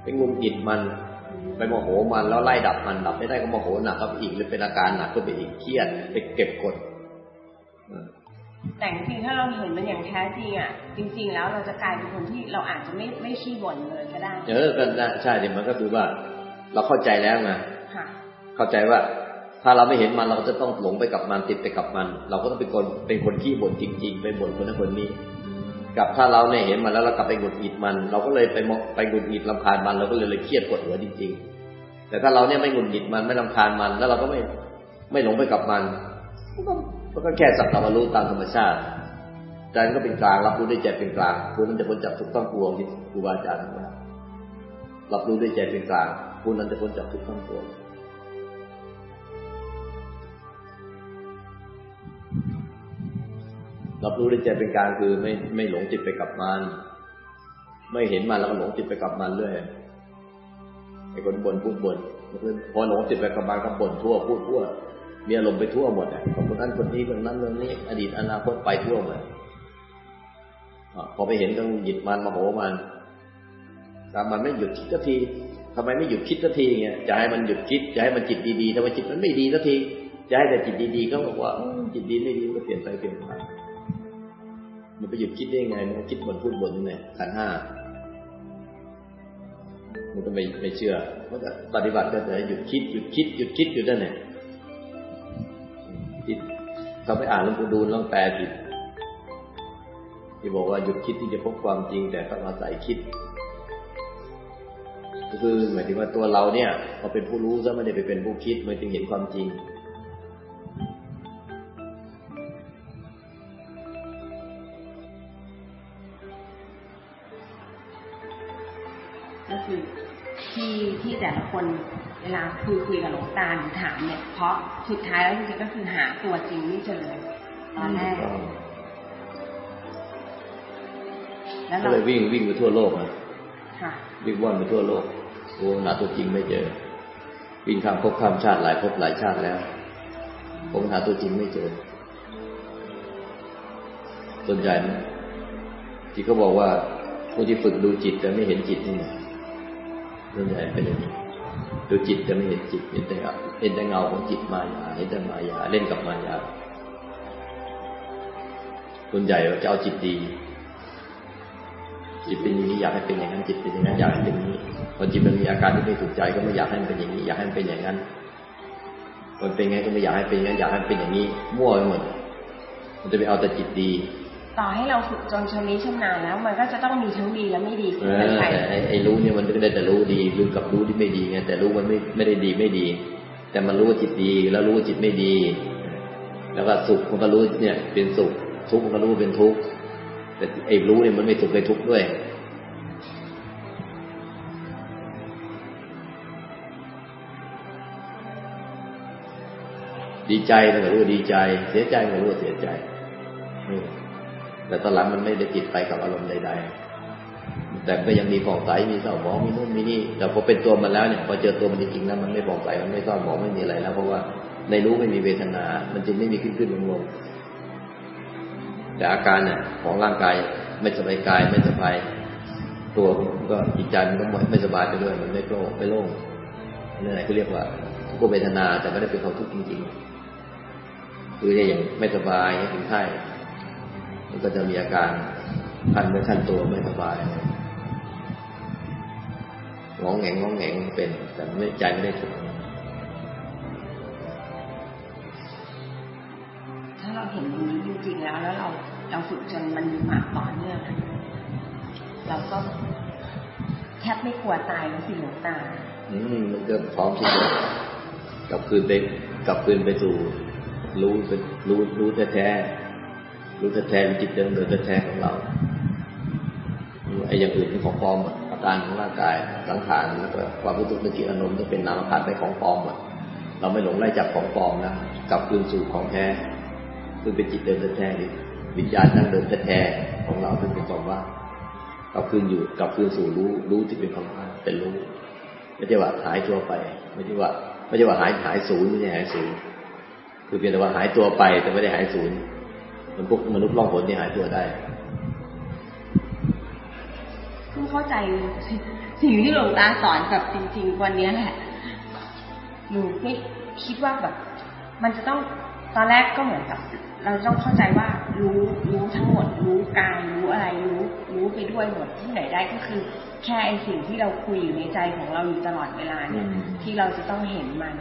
ไปงุนกิดมัน ไปโมโหมันแล้วไล่ดับมันดับไม่ได้ก็โมโหหนักก็ไปอีกเลยเป็นอาการหนักก็ไปอีกเครียดไปเก็บกดเออแต่จริงๆถ้าเราเห็นมันอย่างแท้จริงอะจริง ๆ แล้วเราจะกลายเป็นคนที่เราอาจจะไม่ไม่ขี้บ่นเลยก็ได้ เออก็น่าใช่เนี่ยมันก็คือว่า เราเข้าใจแล้วไงค่ะเข้าใจว่า ถ้าเราไม่เห็นมันเราก็จะต้องหลงไปกับมันติดไปกับมัน เราก็ต้องเป็นคนเป็นคนขี้บ่นจริง ๆ ไปบ่นคนนั้นคนนี้กับถ้าเราเนี่ยเห็นมันแล้วเรากลับไปหงุดหงิดมัน เราก็เลยไปมไปหงุดหงิดลำคาญมันเราก็เลยเลยเครียดปวดหัวจริง ๆ แต่ถ้าเราเนี่ยไม่หงุดหงิดมันไม่ลำคาญมัน แล้วเราก็ไม่ไม่หลงไปกับมันมันก็แค่สักต่ว่ารู้ตามธรรมชาติใจมันก็เป็นกลางรับรู้ด้วยใจเป็นกลางคุณนั้นจะพ้นจากทุกข์ต้องปวงที่ครูบาอาจารย์ว่ารับรู้ด้วยใจเป็นกลางคุณนั้นจะพ้นจากทุกข์ต้องปวง รับรู้ด้ใจเป็นกลางคือไม่ไม่หลงจิตไปกับมัน ไม่เห็นมันแล้วก็หลงจิตไปกับมันเรื่อยไอ้คนบ่นพูดบ่นพอหลงจิตไปกับมันก็บ่นทั่วพูดทั่วมีอารมณ์ไปทั่วหมดอะคนนั้นคนนี้คนนั้นคนนี้ อดีตอนาคตไปทั่วหมดพอไปเห็นต้องหยิบมันมาโหมันแต่มันไม่หยุดคิดสักทีทำไมไม่หยุดคิดสักทีเงี้ยจะให้มันหยุดคิดจะให้มันจิตดีๆทำไมจิตมันไม่ดีสักทีจะให้แต่จิตดีๆก็บอกว่าจิตดีไม่ดีก็เปลี่ยนไปเปลี่ยนมา มันไปหยุดคิดได้ไง มันคิดบนพูดบนนี่ไงขันห้ามันก็ไม่ไม่เชื่อมันก็ปฏิบัติก็แต่หยุดคิดหยุดคิดหยุดคิดอยู่นั่นแหละคิดเขาไปอ่านหลวงปู่ดูลลองแปลผิดที่บอกว่าหยุดคิดที่จะพบความจริง แต่ต้องอาศัยคิด ก็คือหมายถึงว่าตัวเราเนี่ยพอเป็นผู้รู้ซะไม่ได้ไปเป็นผู้คิดมันจึงเห็นความจริง ที่ที่แต่ละคนเวลาคุยคุยกับหลวงตาหรือถามเนี่ย เพราะสุดท้ายแล้วจริงๆก็คือหาตัวจริงไม่เจอตอนแรกแล้วเราเลยวิ่งวิ่งไปทั่วโลกอะวิ่งว่อนไปทั่วโลกโอ้หาตัวจริงไม่เจอ วิ่งข้ามภพข้ามชาติหลายภพหลายชาติแล้วผมหาตัวจริงไม่เจอ ส่วนใหญ่ที่เขาบอกว่าผู้ที่ฝึกดูจิตแต่ไม่เห็นจิตนี่ ส่วนใหญ่เป็นอย่างนี้ดูจิตแต่ไม่เห็นจิตเห็นแต่เห็นแต่เงาของจิตมายาเห็นแต่มายาเล่นกับมายาส่วนใหญ่เราจะเอาจิตดี จิตเป็นอย่างนี้อยากให้เป็นอย่างนั้นจิตเป็นอย่างนั้นอยากให้เป็นอย่างนี้พอจิตมันมีอาการที่ไม่ถูกใจก็ไม่อยากให้มันเป็นอย่างนี้ อยากให้มันเป็นอย่างนั้นมันเป็นไงก็ไม่อยากให้เป็นอย่างนั้นอยากให้เป็นอย่างนี้ มั่วไปหมดมันจะไปเอาแต่จิตดี ต่อให้เราฝึกจนชำนิชำนาญแล้ว มันก็จะต้องมีทั้งดีและไม่ดีแต่ไอ้รู้เนี่ยมันก็ได้แต่รู้ดีรู้กับรู้ที่ไม่ดีไงแต่รู้มันไม่ไม่ได้ดีไม่ดี แต่มันรู้ว่าจิตดีแล้วรู้ว่าจิตไม่ดี แล้วก็สุขมันก็รู้เนี่ย เป็นสุขทุกข์มันก็รู้เป็นทุกข์แต่ไอ้รู้เนี่ยมันไม่สุขไม่ทุกข์ด้วยดีใจมันก็รู้ดีใจ เสียใจมันก็รู้เสียใจ แต่ตอนหลังมันไม่ได้จิตไปกับอารมณ์ใดๆ แต่ก็ยังมีผ่องใส มีเศร้าหมอง มีนู่นมีนี่ แต่พอเป็นตัวมันแล้วเนี่ย พอเจอตัวมันจริงๆแล้วมันไม่ผ่องใส มันไม่เศร้าหมอง ไม่มีอะไรแล้ว เพราะว่าในรู้ไม่มีเวทนา มันจึงไม่มีขึ้นขึ้นลงลงแต่อาการเนี่ยของร่างกายไม่สบายกายไม่สบายตัวก็จิตใจมันก็ไม่สบายไปด้วย มันไม่โล่งไม่โล่งนี่แหละก็เรียกว่าทุกเวทนาแต่ไม่ได้เป็นความทุกข์จริง ๆ คืออย่างไม่สบายถึงไข้มัน ก็จะมีอาการคันไม่คันตัวไม่สบายงองแงงงองแงงเป็น แต่ไม่ใจไม่ได้ทุกข์ถ้าเราเห็นตรงนี้จริงๆแล้ว แล้วเราเราฝึกจนมันมีมากต่อเนื่องเราก็แทบไม่กลัวตายแล้วสิหลวงตา อืมมันก็พร้อมที่จะกลับคืนไปกลับคืนไปสู่รู้เป็นรู้รู้แท้ๆ รู้แท้ๆจิตเดิมเดิมแท้ๆของเราไอ้อย่างอื่นเป็นของปลอมอาการของร่างกายสังขารแล้วก็ความรู้สึกนึกคิดอารมณ์ที่เป็นนามธาตุไปของปลอมหมดเราไม่หลงไล่จับของปลอมนะกลับคืนสู่ของแท้คือเป็นจิตเดิมแท้ๆนี่วิญญาณนั่งเดิมแท้ๆของเราที่เป็นความว่ากลับคืนอยู่กลับคืนสู่รู้รู้ที่เป็นความว่างเป็นรู้ไม่ใช่ว่าหายตัวไป ไม่ใช่ว่าไม่ใช่ว่าหายหายศูนย์ไม่ใช่หายศูนย์คือเพียงแต่ว่าหายตัวไปแต่ไม่ได้หายศูนย์ มันพวกมนุษย์ล่องหนที่หายตัวได้เพิ่งเข้าใจสิ่งที่หลวงตาสอนแบบจริง ๆ วันนี้แหละหนูไม่คิดว่าแบบ มันจะต้องตอนแรกก็เหมือนกับ เราต้องเข้าใจว่ารู้รู้ทั้งหมด รู้กายรู้อะไรรู้ รู้ไปด้วยหมดที่ไหนได้ก็คือ แค่ไอสิ่งที่เราคุยอยู่ในใจของเราอยู่ตลอดเวลาเนี่ยที่เราจะต้องเห็นมัน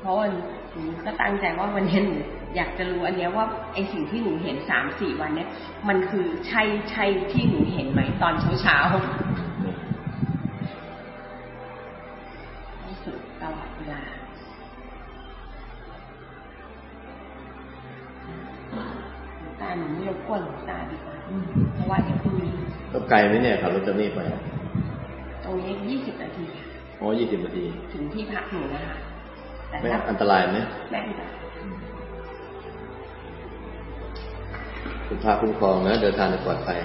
เพราะวันหนูก็ตั้งใจว่าวันนี้หนูอยากจะรู้อันนี้ว่าไอสิ่งที่หนูเห็นสามสี่วันเนี้ยมันคือใช่ใช่ที่หนูเห็นไหมตอนเช้าเช้าสุดตลอดเวลาตาหนูไม่รบกวนตาดีกว่าเพราะว่าเดี๋ยวพรุ่งนี้ก็ไกลไหมเนี่ยขับรถจะนี่ไปตรงนี้ยี่สิบนาทีอ๋อยี่สิบนาที ถึงที่พักหนูนะคะ ไม่อันตรายไหมไม่อันตรายคุณพาคุ้มครองนะเดินทางปลอดภัย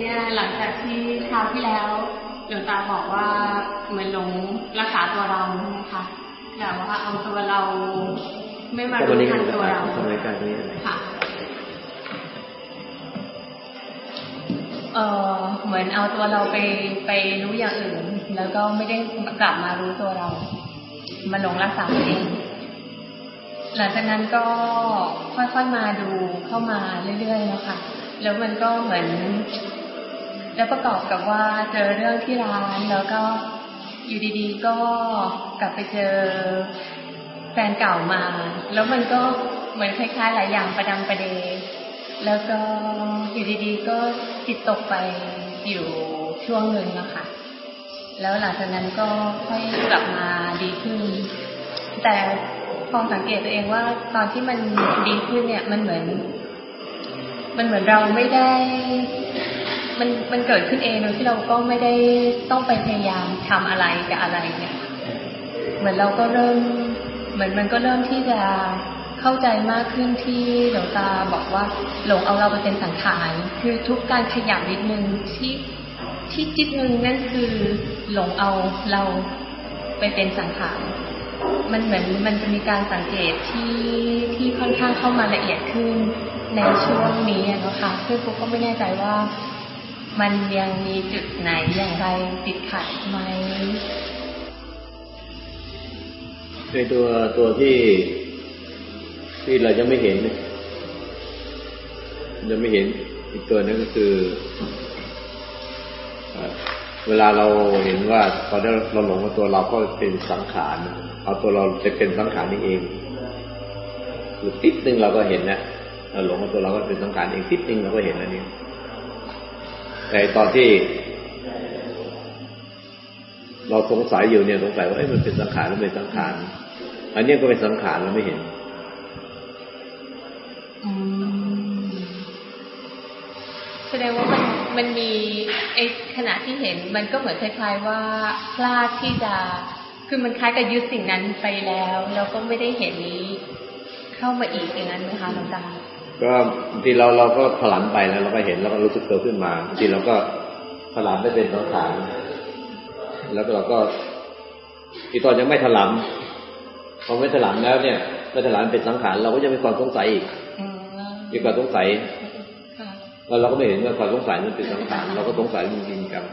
เนี่ยหลังจากที่คราวที่แล้วหลวงตาบอกว่าเหมือนหลงรักษาตัวเราใช่ไหมคะแต่ว่าเอาตัวเราไม่มารู้ทันตัวเราทำรายการนี้ค่ะ เออเหมือนเอาตัวเราไปไปรู้อย่างอื่น แล้วก็ไม่ได้กลับมารู้ตัวเรามาหลงรักษาเองหลังจากนั้นก็ค่อยๆมาดูเข้ามาเรื่อยๆแล้วค่ะ แล้วมันก็เหมือน แล้วประกอบกับว่าเจอเรื่องที่ร้านแล้วก็อยู่ดีๆ ก็กลับไปเจอแฟนเก่ามา แล้วมันก็เหมือนคล้ายๆหลายอย่างประดังประเด แล้วก็อยู่ดีๆ ก็จิตตกไปอยู่ช่วงหนึ่งนะคะแล้วหลังจากนั้นก็ค่อยกลับมาดีขึ้น แต่พอสังเกตตัวเองว่าตอนที่มันดีขึ้นเนี่ย มันเหมือน มันเหมือนเราไม่ได้ มันมันเกิดขึ้นเองโดยที่เราก็ไม่ได้ต้องไปพยายามทำอะไรกับอะไรเนี่ย เหมือนเราก็เริ่ม เหมือนมันก็เริ่มที่จะ เข้าใจมากขึ้นที่หลวงตาบอกว่าหลงเอาเราไปเป็นสังขารคือทุกการขยับนิดนึงที่ที่จิตนึงนั่นคือหลงเอาเราไปเป็นสังขารมันเหมือนมันจะมีการสังเกตที่ที่ค่อนข้างเข้ามาละเอียดขึ้นในช่วงนี้นะคะซึ่งปุ๊กก็ไม่แน่ใจว่า มันยังมีจุดไหนอย่างไรติดขัดไหมในตัวตัวที่ ที่เราจะไม่เห็นจะไม่เห็นอีกตัวนึงก็คือ เวลาเราเห็นว่าตอนนี้เราหลงว่าตัวเราก็เป็นสังขารเอาตัวเราจะเป็นสังขารนี่เองคือติดหนึ่งเราก็เห็นนะเราหลงว่าตัวเราก็เป็นสังขารเองติดหนึ่งเราก็เห็นอันนี้แต่ตอนที่ เราสงสัยอยู่เนี่ยสงสัยว่าเอ้มันเป็นสังขารหรือไม่สังขารอันนี้ก็เป็นสังขารเราไม่เห็น แสดงว่ามันมันมีไอ้ขณะที่เห็นมันก็เหมือนคล้ายๆว่าพลาดที่จะคือมันคล้ายกับยึดสิ่งนั้นไปแล้ว แล้วก็ไม่ได้เห็นนี้ เข้ามาอีกอย่างนั้นไหมคะหลวงตาก็บางทีเราเราก็ถลันไปแล้วเราก็เห็นแล้วก็รู้สึกตัวขึ้นมาบางทีเราก็ถลันไม่เป็นสังขารแล้วเราก็ที่ตอนยังไม่ถลันพอไม่ถลันแล้วเนี่ยไม่ถลันเป็นสังขารเราก็ยังมีความสงสัยอีก มีความสงสัยแล้วเราก็ไม่เห็นว่าความสงสัยมันเป็นสังขารเราก็สงสัยมันจริงกัน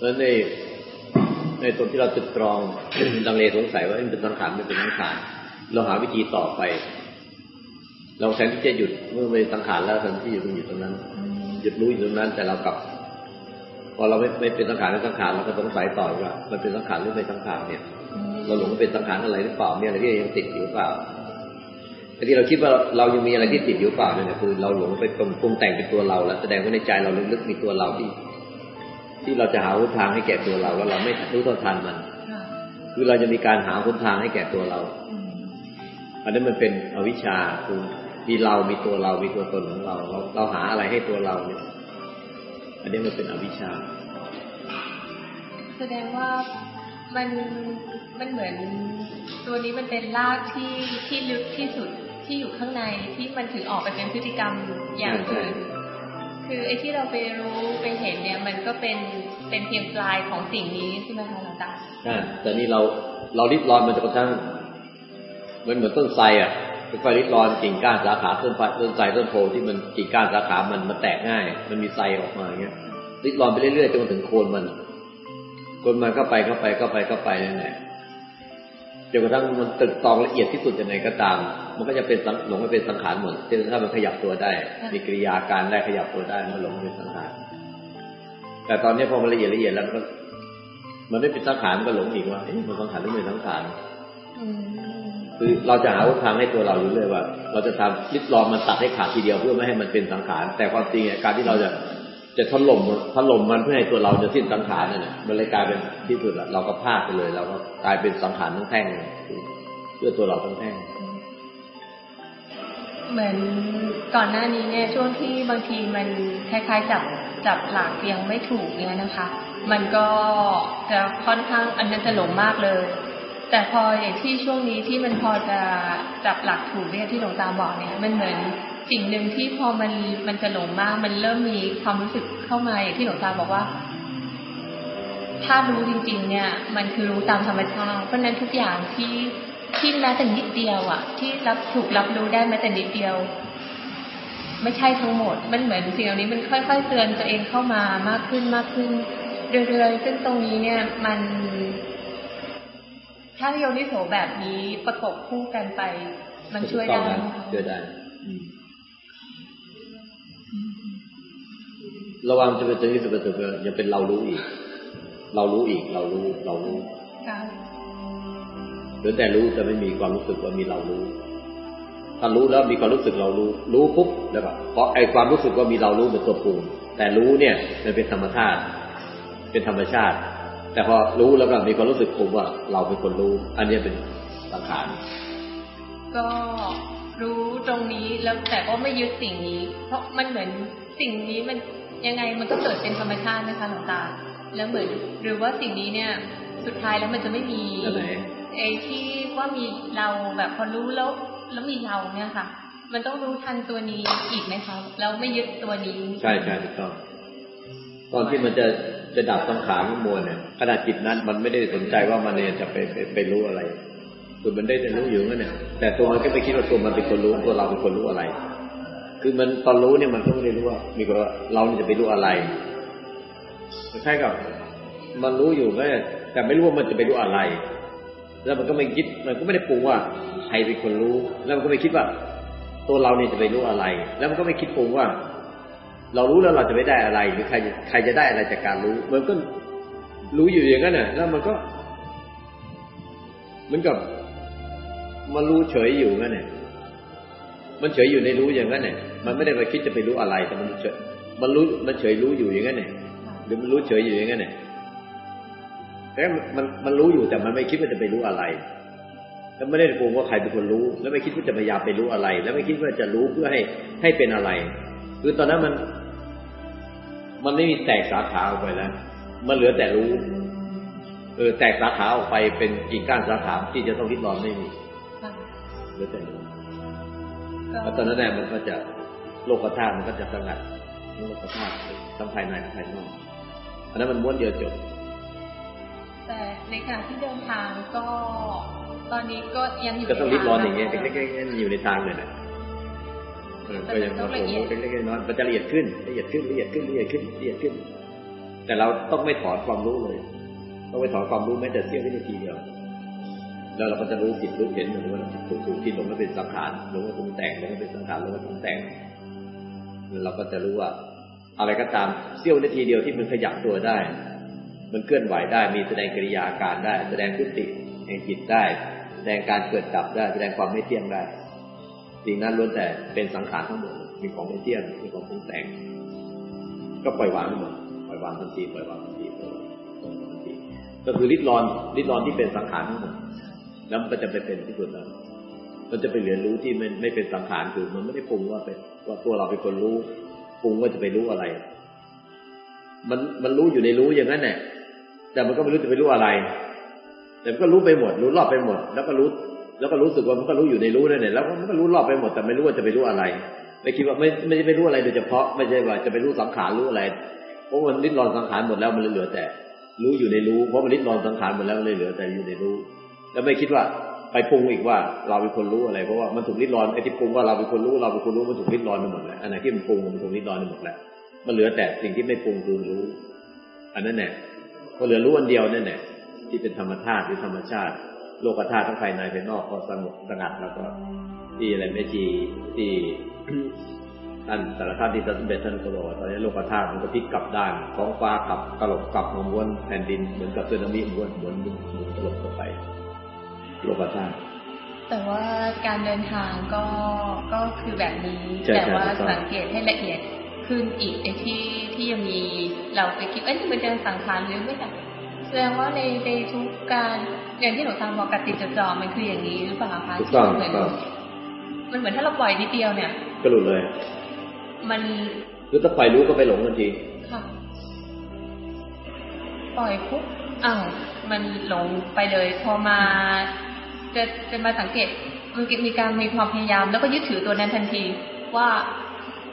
แล้วในในตรงที่เราตึกตรองดังเลสงสัยว่ามันเป็นสังขารไม่เป็นสังขารเราหาวิธีต่อไป เราแทนที่จะหยุดเมื่อเป็นสังขารแล้วแทนที่อยู่ตรงอยู่ตรงนั้นหยุดรู้อยู่ตรงนั้น แต่เรากลับ พอเราไม่ไม่เป็นสังขารเป็นสังขารเราก็สงสัยต่อว่า มันเป็นสังขารหรือไม่สังขารเนี่ย เราหลงเป็นสังขารอะไรหรือเปล่ามีอะไรที่ยังติดอยู่เปล่าแต่ที่เราคิดว่าเรายังมีอะไรที่ติดอยู่เปล่าเนี่ยคือ เราหลงไปปรุงแต่งเป็นตัวเรา แล้วแสดงว่าในใจเราลึกๆมีตัวเราที่ ที่เราจะหาหนทางให้แก่ตัวเราแล้วเราไม่รู้ต้นทานมัน คือเราจะมีการหาหนทางให้แก่ตัวเราอันนี้นมันเป็นอวิชชาคือมีเรามีตัวเรา มีตัวตนของเรา เราเราหาอะไรให้ตัวเราเนี่ย อันนี้มันเป็นอวิชชา แสดงว่ามันมันเหมือนตัวนี้มันเป็นรากที่ที่ลึกที่สุดที่อยู่ข้างในที่มันถึงออกไปเป็นพฤติกรรมอย่างอื่นคือไอ้ที่เราไปรู้ไปเห็นเนี่ยมันก็เป็นเป็นเพียงปลายของสิ่งนี้ใช่ไหมคะหลวงตาใช่แต่นี่เราเราริดรอนมันจะกระทั่งมันเหมือนต้นไทรอะ ค่อยริดรอนกิ่งก้านสาขาต้นไทรต้นไทรต้นโพที่มันกิ่งก้านสาขามันมันแตกง่าย มันมีไทรออกมาอย่างเงี้ยริดรอนไปเรื่อยๆจนถึงโคนมันโคนมันเข้าไปเข้าไปเข้าไปเข้าไปนั่นแหละจนกระทั่งมันตึกตองละเอียดที่สุดยังไงก็ตาม มันก็จะเป็นหลงไปเป็นสังขารหมดจนถ้ามันขยับตัวได้ มีกิริยาการได้ขยับตัวได้มันหลงเป็นสังขารแต่ตอนนี้พอมันละเอียดละเอียดแล้วมันก็ มันไม่เป็นสังขารมันก็หลงอีกว่าเอ๊ะมันสังขารหรือไม่สังขาร คือเราจะหาทางให้ตัวเราอยู่เลยว่า เราจะทำลิดรอนมันตัดให้ขาดทีเดียวเพื่อไม่ให้มันเป็นสังขาร แต่ความจริงการที่เราจะจะถล่มถล่มมันเพื่อให้ตัวเราจะสิ้นสังขารนั่นแหละมันเลยกลายเป็นที่สุดเราก็พลาดไปเลยเราก็กลายเป็นสังขารทั้งแท่งเพื่อตัวเราทั้งแท่งเหมือนก่อนหน้านี้เนี่ยช่วงที่บางทีมันคล้ายๆจับจับหลักยังไม่ถูกเนี่ยนะคะ มันก็จะค่อนข้างอันนั้นจะหลงมากเลย แต่พออย่างที่ช่วงนี้ที่มันพอจะจับหลักถูกเนี่ยที่หลวงตาบอกเนี่ย มันเหมือนสิ่งหนึ่งที่พอมันมันจะหลงมาก มันเริ่มมีความรู้สึกเข้ามาอย่างที่หลวงตาบอกว่า ถ้ารู้จริง ๆ เนี่ย มันคือรู้ตามธรรมชาติเพราะนั้นทุกอย่างที่ที่แม้แต่นิดเดียวอะ ที่รับถูกรับรู้ได้แม้แต่นิดเดียว ไม่ใช่ทั้งหมด มันเหมือนสิ่งเหล่านี้มันค่อย ๆ เตือนตัวเองเข้ามามากขึ้นมากขึ้นเรื่อยๆซึ่งตรงนี้เนี่ยมัน ถ้าโยนิโสแบบนี้ประกบคู่กันไป มันช่วยได้ช่วยได้ระวังจะเป็นตัวนี้จะเป็นตัวยังเป็นเรารู้อีก เรารู้อีก เรารู้ เรารู้หรือแต่รู้จะไม่มีความรู้สึกว่ามีเรารู้ ถ้ารู้แล้วมีความรู้สึกเรารู้ รู้ปุ๊บแล้วก็เพราะไอ้ความรู้สึกว่ามีเรารู้เป็นตัวปรุงแต่รู้เนี่ย มันเป็นธรรมชาติ เป็นธรรมชาติ แต่พอรู้แล้วก็มีความรู้สึกปรุงว่าเราเป็นคนรู้ อันนี้เป็นสังขารก็รู้ตรงนี้แล้วแต่ก็ไม่ยึดสิ่งนี้ เพราะมันเหมือนสิ่งนี้มันยังไงมันก็เกิดเป็นธรรมชาตินะคะหลวงตา แล้วเหมือนหรือว่าสิ่งนี้เนี่ย สุดท้ายแล้วมันจะไม่มีไอ้ที่ว่ามีเราแบบพอรู้แล้ว แล้วมีเราเนี่ยค่ะ มันต้องรู้ทันตัวนี้อีกไหมคะแล้วไม่ยึดตัวนี้ ใช่ใช่ถูกต้องตอนที่มันจะ จะดับสังขารทั้งมวลเนี่ยขณะจิตนั้นมันไม่ได้สนใจว่ามันเนี่ยจะไปไปไปรู้อะไรคือมันได้แต่รู้อยู่นั่นเนี่ย แต่ตัวมันก็ไปคิดว่าตัวมันเป็นคนรู้ตัวเราเป็นคนรู้อะไร คือมันตอนรู้เนี่ยมันก็ไม่ได้รู้ว่ามีคนว่าเราจะไปรู้อะไรใช่กับ มันรู้อยู่แม่แต่ไม่รู้ว่ามันจะไปรู้อะไร แล้วมันก็ไม่คิด มันก็ไม่ได้ปรุงว่าใครเป็นคนรู้ แล้วมันก็ไม่คิดว่า ตัวเราเนี่ยจะไปรู้อะไร แล้วมันก็ไม่คิดปรุงว่า เรารู้แล้วเราจะไม่ได้อะไร หรือใครใครจะได้อะไรจากการรู้ มันก็รู้อยู่อย่างนั้นน่ะ แล้วมันก็เหมือนกับมันรู้เฉยอยู่นั่นแหละมันเฉยอยู่ในรู้อย่างนั้นเนี่ยมันไม่ได้ไปคิดจะไปรู้อะไร แต่มันเฉยมันรู้มันเฉยรู้อยู่อย่างนั้นเนี่ยหรือมันรู้เฉยอยู่อย่างนั้นเนี่ยแต่มันมันรู้อยู่แต่มันไม่คิดว่าจะไปรู้อะไรแล้วไม่ได้ปรุงว่าใครเป็นคนรู้ แล้วไม่คิดว่าจะพยายามไปรู้อะไร แล้วไม่คิดว่าจะรู้เพื่อให้ให้เป็นอะไร คือตอนนั้นมัน มันไม่มีแตกสาขาออกไปแล้ว มันเหลือแต่รู้ เออ แตกสาขาออกไปเป็นกิ่งก้านสาขาที่จะต้องริดรอนไม่มีเหลือแต่รู้แล้วตอนนั้นแหละมันก็จะโลกธาตุมันก็จะสงัดโลกธาตุทั้งภายในทั้งภายนอกอันนั้นมันม้วนเดียวจบ แต่ในขณะที่เดินทางก็ ตอนนี้ก็ยังอยู่ก็ต้องรีบร้อนอย่างเงี้ยเล็กๆอยู่ในทางเลยนะ ก็ยังต้องเล็กๆน้อยมันจะละเอียดขึ้นละเอียดขึ้นละเอียดขึ้นละเอียดขึ้นละเอียดขึ้น แต่เราต้องไม่ถอนความรู้เลย ต้องไม่ถอนความรู้แม้แต่เสี้ยววินาทีเดียวแล้วเราก็จะรู้ผิดรู้เห็นเหมือนว่าถูกถูกที่หลงก็เป็นสังขารหลงก็ปรุงแต่งหลงก็เป็นสังขารหลงก็ปรุงแต่งเราก็จะรู้ว่า อะไรก็ตามเสี้ยวนาทีเดียวที่มันขยับตัวได้ มันเคลื่อนไหวได้มีแสดงกิริยาการได้ แสดงพฤติแห่งจิตได้ แสดงการเกิดดับได้ แสดงความไม่เที่ยงได้ สิ่งนั้นล้วนแต่เป็นสังขารทั้งหมดมีของไม่เที่ยงมีของปรุงแต่งก็ปล่อยวางทั้งหมดปล่อยวางทันทีปล่อยวางทันทีปล่อยวางทันทีก็คือริดรอนริดรอนที่เป็นสังขารทั้งหมดแล้วมันก็จะไปเป็นที่สุดนั้นมันจะไปเรียนรู้ที่มันไม่เป็นสังขารคือมันไม่ได้ปรุงว่าเป็นว่าตัวเราเป็นคนรู้ปรุงว่าจะไปรู้อะไร มันมันรู้อยู่ในรู้อย่างนั้นแหละแต่มันก็ไม่รู้จะไปรู้อะไร แต่มันก็รู้ไปหมด รู้รอบไปหมด แล้วก็รู้ แล้วก็รู้สึกว่ามันก็รู้อยู่ในรู้นั่นแหละแล้วมันก็รู้รอบไปหมดแต่ไม่รู้ว่าจะไปรู้อะไร ไม่คิดว่าไม่ไม่ได้ไปรู้อะไรโดยเฉพาะไม่ใช่ว่าจะไปรู้สังขารรู้อะไรเพราะมันนิดรอนสังขารหมดแล้วมันเหลือแต่ รู้อยู่ในรู้เพราะมันนิดรอนสังขารหมดแล้วมันเลยเหลือแต่อยู่ในรู้ แล้วไม่คิดว่าไปปรุงอีกว่าเราเป็นคนรู้อะไรเพราะว่ามันถูกริดรอนไอ้ที่ปรุงว่าเราเป็นคนรู้เราเป็นคนรู้มันถูกริดรอนไปหมดแล้วอันไหนที่มันปรุงมันถูกริดรอนไปหมดแล้วมันเหลือแต่สิ่งที่ไม่ปรุงคือรู้ อันนั้นแหละก็เหลือรู้อันเดียวนั่นแหละที่เป็นธรรมชาติหรือธรรมชาติ โลกธาตุทั้งภายในภายนอกก็สงบสงัดแล้วก็ที่อะไรไม่จีที่ท่านสารคามที่ท่านเบ็ดท่านก็บอกว่าตอนนี้โลกธาตุมันก็พลิกกลับด้านท้องฟ้ากับกระหลบกลับมาม้วนแผ่นดินเหมือนกับสึนามิม้วนม้วนม้วนกระหลบเข้าไป โลกธาตุแต่ว่าการเดินทางก็ก็คือแบบนี้ แต่ว่าสังเกตให้ละเอียดขึ้นอีกไอ้ที่ที่ยังมีเราไปคิดเอ้ยมันจะสังขารหรือไม่ใช่ แสดงว่าในในทุกการอย่างที่หนูตามบอกกัดติดจดจ่อมันคืออย่างนี้หรือเปล่าคะที่เหมือนมันเหมือนถ้าเราปล่อยนิดเดียวเนี่ย ก็หลุดเลย มันคือถ้าปล่อยรู้ก็ไปหลงทันทีค่ะปล่อยปุ๊บอ้าวมันหลงไปเลย พอมา จะจะมาสังเกตมันมีการมีความพยายาม แล้วก็ยึดถือตัวนั้นทันทีว่า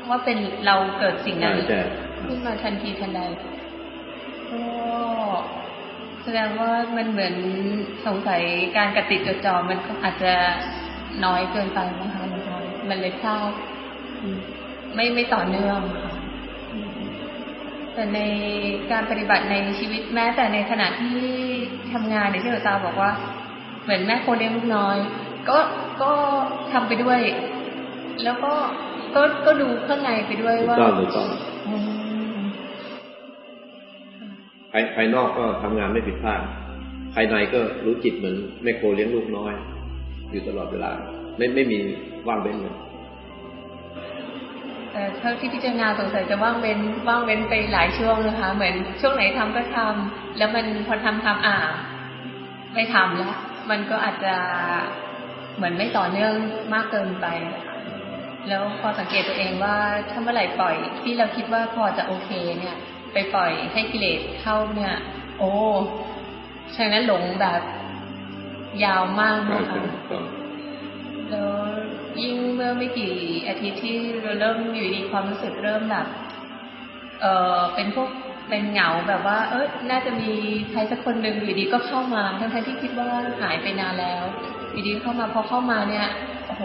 ว่าเป็นเราเกิดสิ่งนั้นขึ้นมาทันทีทันใดก็ แสดงว่ามันเหมือนสงสัยการกระติดจดจ่อมันอาจจะน้อยเกินไปนะคะมันเลยเศร้าไม่ไม่ต่อเนื่องค่ะแต่ในการปฏิบัติในชีวิตแม้ แต่ในขณะที่ทำงานในที่หลวงตาบอกว่า เหมือนแม่โคเลี้ยงลูกน้อย ก็ก็ทำไปด้วย แล้วก็ก็ก็ดูข้างในไปด้วยว่าต้องถูกต้อง ภายภายนอกก็ทำงานไม่ผิดพลาดภายในก็รู้จิตเหมือนแม่โคเลี้ยงลูกน้อย อยู่ตลอดเวลา ไม่ไม่มีว่างเว้นเลยแต่เท่าที่พิจารณาสงสัยจะว่างเว้นว่างเว้นไปหลายช่วงนะคะ เหมือนช่วงไหนทำก็ทำแล้วมันพอทำทำอ่า ไม่ทำแล้ว มันก็อาจจะเหมือนไม่ต่อเนื่องมากเกินไป แล้วพอสังเกตตัวเองว่าถ้าเมื่อไหร่ปล่อย ที่เราคิดว่าพอจะโอเคเนี่ย ไปปล่อยให้กิเลสเข้าเนี่ย โอ้ใช่นั้นหลงแบบยาวมากนะคะแล้วยิ่งเมื่อไม่กี่อาทิตย์ที่เราเริ่มอยู่ดีความรู้สึกเริ่มแบบ เออเป็นพวกเป็นเหงาแบบว่า เออน่าจะมีใครสักคนหนึ่งอยู่ดีก็เข้ามาทั้งๆที่คิดว่าหายไปนานแล้ว อยู่ดีเข้ามาพอเข้ามาเนี่ยโอ้โห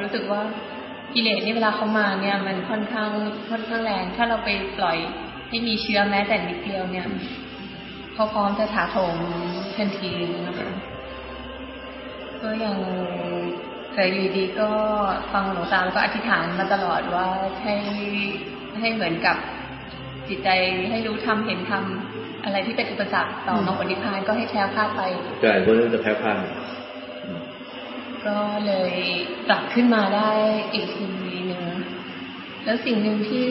รู้สึกว่ากิเลสนี่เวลาเขามาเนี่ย มันค่อนข้างค่อนข้างแรง ถ้าเราไปปล่อย ให้มีเชื้อแม้แต่นิดเดียวเนี่ยเขาพร้อมจะถาโถมทันทีนะคะก็ยังแต่อยู่ดีก็ฟังหลวงตาแล้วก็อธิษฐานมาตลอดว่าให้ให้เหมือนกับจิตใจให้รู้ทำเห็นทำอะไรที่เป็นอุปสรรคต่อมรรคผลนิพพานก็ให้แคล้วคลาดไปใช่เพราะนั้นจะแคล้วคลาดก็เลยกลับขึ้นมาได้อีกทีหนึ่งแล้วสิ่งหนึ่งที่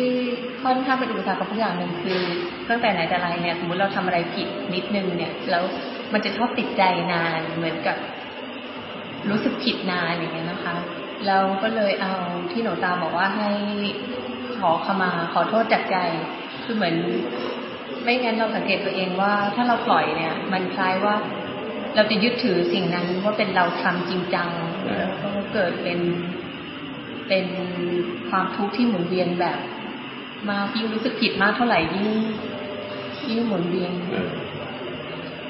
ค่อนข้างเป็นอุปสรรคกับทุกอย่างหนึ่งคือตั้งแต่ไหนแต่ไรเนี่ยสมมติเราทำอะไรผิดนิดนึงเนี่ย แล้วมันจะชอบติดใจนานเหมือนกับ รู้สึกผิดนานอย่างเงี้ยนะคะเราก็เลยเอาที่หนูตาบอกว่าให้ขอขมาขอโทษจากใจ คือเหมือน ไม่งั้นเราสังเกตตัวเองว่า ถ้าเราปล่อยเนี่ย มันคล้ายว่า เราจะยึดถือสิ่งนั้นว่าเป็นเราทำจริงจังแล้วก็เกิดเป็นเป็นความทุกข์ที่หมุนเวียนแบบ มายิ่งรู้สึกผิดมากเท่าไหร่ยิ่งยิ่งหมุนเวียน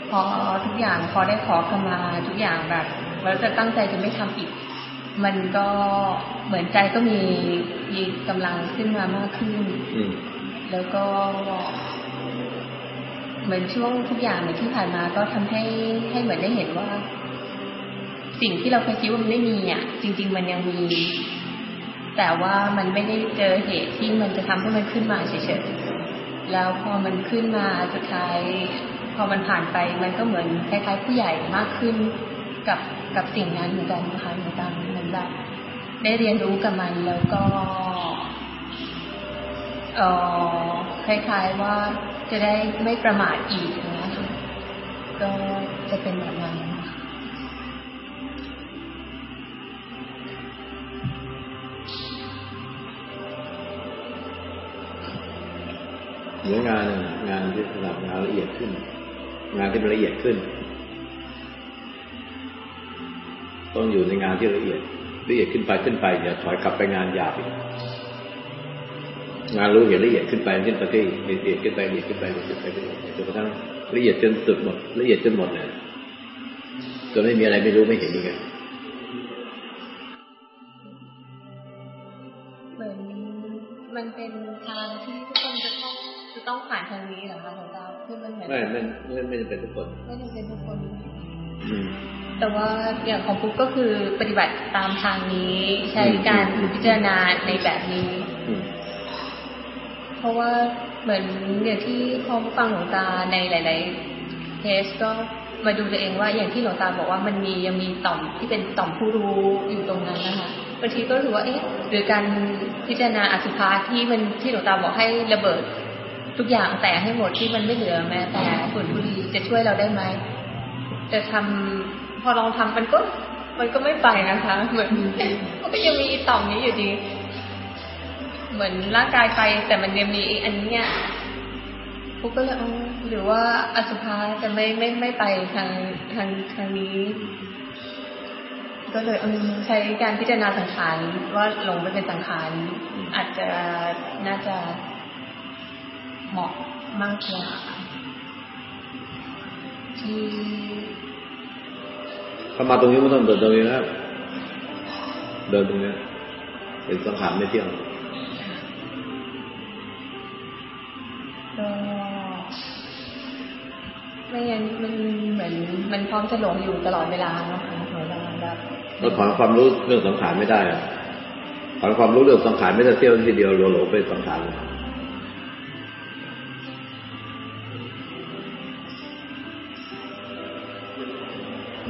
พอทุกอย่างพอได้ขอขมาทุกอย่างแบบเราจะตั้งใจจะไม่ทำอีก มันก็เหมือนใจก็มีมีกำลังขึ้นมามากขึ้นแล้วก็ เหมือนช่วงทุกอย่างในที่ผ่านมาก็ทำให้ให้เหมือนได้เห็นว่า สิ่งที่เราเคยคิดว่ามันไม่มีอะ จริง ๆ มันยังมี แต่ว่ามันไม่ได้เจอเหตุที่มันจะทำให้มันขึ้นมาเฉยๆ แล้วพอมันขึ้นมาสุดท้าย พอมันผ่านไปมันก็เหมือนคล้ายๆ ผู้ใหญ่มากขึ้นกับกับสิ่งนั้นเหมือนกันนะคะเหมือนกันเหมือนแบบได้เรียนรู้กับมันแล้วก็เออคล้ายๆว่าจะได้ไม่ประมาทอีกนะคะก็จะเป็นแบบนั้น เหมือนงานงานที่ระดับงานละเอียดขึ้น งานที่มันละเอียดขึ้น ต้องอยู่ในงานที่ละเอียดละเอียดขึ้นไปขึ้นไปอย่าถอยกลับไปงานหยาบงานรู้เห็นละเอียดขึ้นไปขึ้นไปที่ละเอียดขึ้นไปละเอียดขึ้นไปละเอียดขึ้นไปจนกระทั่งละเอียดจนสุดหมดละเอียดจนหมดเนี่ยจนไม่มีอะไรไม่รู้ไม่เห็นยังไงเไม่ไม่ไม่ไม่จะเป็นทุกคน ไม่จะเป็นทุกคน แต่ว่าอย่างของปุ๊กก็คือปฏิบัติตามทางนี้ ใช้การพิจารณาในแบบนี้ เพราะว่าเหมือนอย่างที่พอฟังหลวงตาในหลาย ๆ เทสก็มาดูตัวเองว่าอย่างที่หลวงตาบอกว่ามันมียังมีต่อมที่เป็นต่อมผู้รู้อยู่ตรงนั้นนะคะบางทีก็รู้ว่าเอ๊ะหรือการพิจารณาอสุภะที่มันที่หลวงตาบอกให้ระเบิด ทุกอย่างแต่ให้หมดที่มันไม่เหลือแม้ แต่ฝุ่นบุหรี่จะช่วยเราได้ไหมจะทำพอลองทำมันก็ มันก็ไม่ไปนะคะ เหมือนมันก็ยังมีอีต่อมนี้อยู่ดี เหมือนร่างกายไป แต่มันยังมีอันนี้เนี่ยพปุ๊กก็เลยหรือว่าอสุภาจะไม่ไม่ไม่ไปทางทางทางนี้ ก็เลยใช้การพิจารณาสังขารว่าหลงไปเป็นสังขารอาจจะน่าจะ เหมาะมากกว่าที่ถ้ามาตรงนี้ไม่ต้องเดินตรงนี้นะเดินตรงนี้เป็นสังขารไม่เที่ยงก็ไม่งั้นมันเหมือนมันพร้อมจะหลงอยู่ตลอดเวลาเนาะเหมือนแบบเราถอนความรู้เรื่องสังขารไม่ได้อะถอนความรู้เรื่องสังขารไม่ได้เที่ยวทีเดียวหลงไปสังขารเห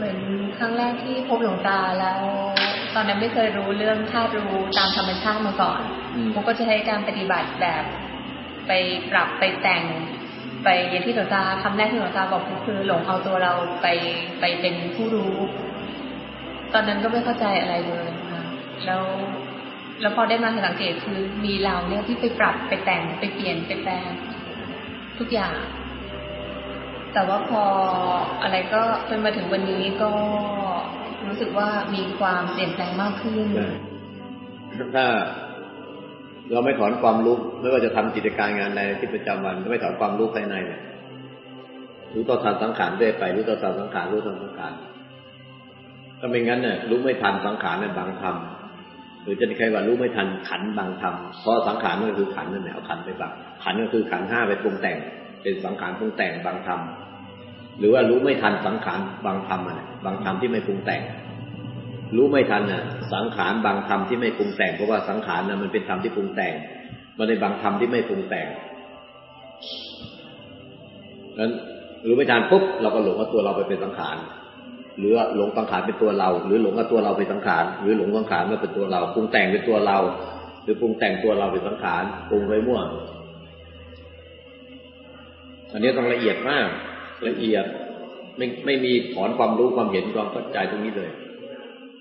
มือนครั้งแรกที่พบหลวงตาแล้ว ตอนนั้นไม่เคยรู้เรื่องธาตุรู้ตามธรรมชาติมาก่อนผมก็จะใช้การปฏิบัติแบบ ไปปรับไปแต่งไปอย่างที่หลวงตาคำแรกที่หลวงตาบอกคือหลงเอาตัวเราไปไปเป็นผู้รู้ ตอนนั้นก็ไม่เข้าใจอะไรเลยค่ะแล้วแล้วพอได้มาสังเกตคือมีเราเนี่ยที่ไปปรับไปแต่งไปเปลี่ยนไปแปลงทุกอย่าง แต่ว่าพออะไรก็จนมาถึงวันนี้ก็รู้สึกว่ามีความเปลี่ยนแปลงมากขึ้นถ้าเราไม่ถอนความรู้ไม่ว่าจะทำกิจการงานใดที่ประจำวันไม่ถอนความรู้ภายในเนี่ยรู้ต่อทางสังขารได้ไปรู้ต่อทางสังขารรู้ทางสังขารถ้าไม่งั้นเนี่ยรู้ไม่ทันสังขารเนี่ยบางธรรมหรือจะใครว่ารู้ไม่ทันขันบางธรรมเพราะสังขารก็คือขันนั่นแหละเอาขันไปบังขันก็คือขันห้าไปปรุงแต่ง เป็นสังขารปรุงแต่งบางธรรม หรือว่ารู้ไม่ทันสังขารบางธรรมอะบางธรรมที่ไม่ปรุงแต่ง รู้ไม่ทันน่ะสังขารบางธรรมที่ไม่ปรุงแต่งเพราะว่าสังขารน่ะมันเป็นธรรมที่ปรุงแต่ง มันในบางธรรมที่ไม่ปรุงแต่งนั้นรู้ไม่ทันปุ๊บเราก็หลงว่าตัวเราไปเป็นสังขารหรือหลงสังขารเป็นตัวเรา หรือหลงว่าตัวเราเป็นสังขารหรือหลงสังขารว่าเป็นตัวเราปรุงแต่งเป็นตัวเรา หรือปรุงแต่งตัวเราเป็นสังขารปรุงไปมั่วอันนี้ต้องละเอียดมาก ละเอียด ไม่ไม่มีถอนความรู้ความเห็นความเข้าใจตรงนี้เลย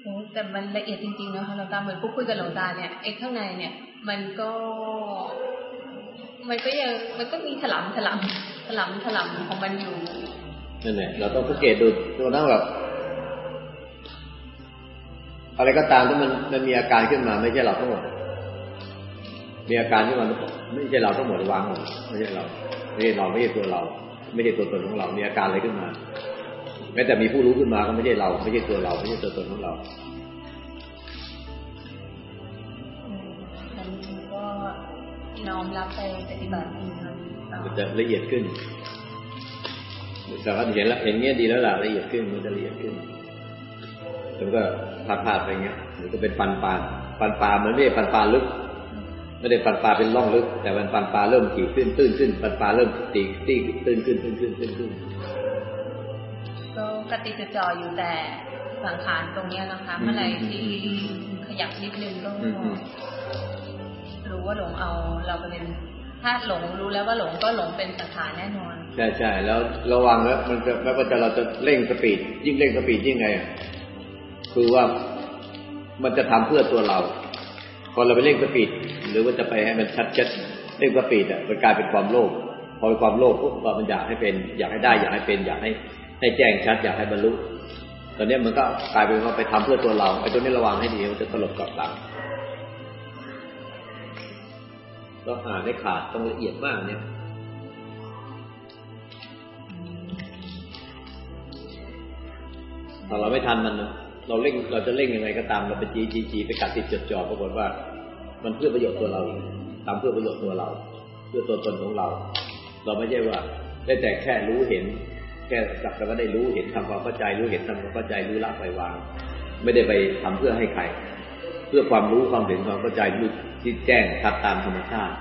โอ้แต่มันละเอียดจริงๆนะคะหลวงตาเหมือนพวกคุยกับหลวงตาเนี่ยไอ้ข้างในเนี่ย มันก็ มันก็ยังมันก็มีถลำถลำถลำถลำของมันอยู่นั่นแหละเราต้องสังเกตดูตัวนั้นแบบอะไรก็ตามที่มันมันมีอาการขึ้นมา ไม่ใช่เราทั้งหมดมีอาการที่มันไม่ใช่เราทั้งหมดวางหมดไม่ใช่เราไม่ใช่เราไม่ใช่ตัวเรา ไม่ใช่ตัวตนของเรา มีอาการอะไรขึ้นมา แม้แต่มีผู้รู้ขึ้นมาก็ไม่ใช่เรา ไม่ใช่ตัวเรา ไม่ใช่ตัวตนของเราก็น้อมรับไปปฏิบัติมันจะละเอียดขึ้นแต่ว่าเห็นแล้วเห็นเงี้ยดีแล้วล่ะละเอียดขึ้นมันจะละเอียดขึ้นแล้วก็พาดพาดไปเงี้ยหรือก็เป็นปันปานปันปลามันไม่ใช่ปันปลาลึก ไม่ได้ปันปลาเป็นร่องลึก แต่มันปันปลาเริ่มถี่ขึ้นตื้นขึ้นปันปลาเริ่มตีตีตื้นขึ้นตื้นขึ้นตื้นขึ้นก็กติจจ่ออยู่แต่สังขารตรงนี้นะคะ เมื่อไหร่ที่ขยับนิดนึงก็รู้ว่าหลงเอาเราไปเป็นถ้าหลงรู้แล้วว่าหลงก็หลงเป็นสังขารแน่นอน ใช่ใช่แล้วระวังแล้วมันจะแม้ว่าจะเราจะเร่ง speed ยิ่งเร่ง speed ยิ่งไงคือว่ามันจะทำเพื่อตัวเรา พอเราไปเร่ง speed หรือว่าจะไปให้มันชัดชัดเร่ง speed อะมันกลายเป็นความโลภพอเป็นความโลภปุ๊บมันอยากให้เป็น อยากให้ได้ อยากให้เป็น อยากให้ให้แจ้งชัด อยากให้บรรลุตอนนี้มันก็กลายเป็นว่าไปทำเพื่อตัวเราไอ้ตัวนี้ระวังให้ดีมันจะตลบกลับหลังต้องอ่านให้ขาดต้องละเอียดมากเนี่ยถ้าเราไม่ทันมัน เราเร่งเราจะเร่งยังไงก็ตามเราไปจีจีจีไปกัดติดจดจ่อปรากฏว่า มันเพื่อประโยชน์ตัวเราทำเพื่อประโยชน์ตัวเรา เพื่อตัวตนของเรา เราไม่ใช่ว่า ได้แต่แค่รู้เห็น แค่สักแต่ว่าได้รู้เห็นทำความเข้าใจรู้เห็นทำความเข้าใจรู้ละไปวาง ไม่ได้ไปทำเพื่อให้ใคร เพื่อความรู้ความเห็นความเข้าใจรู้ที่แจ้งทัดตามธรรมชาติ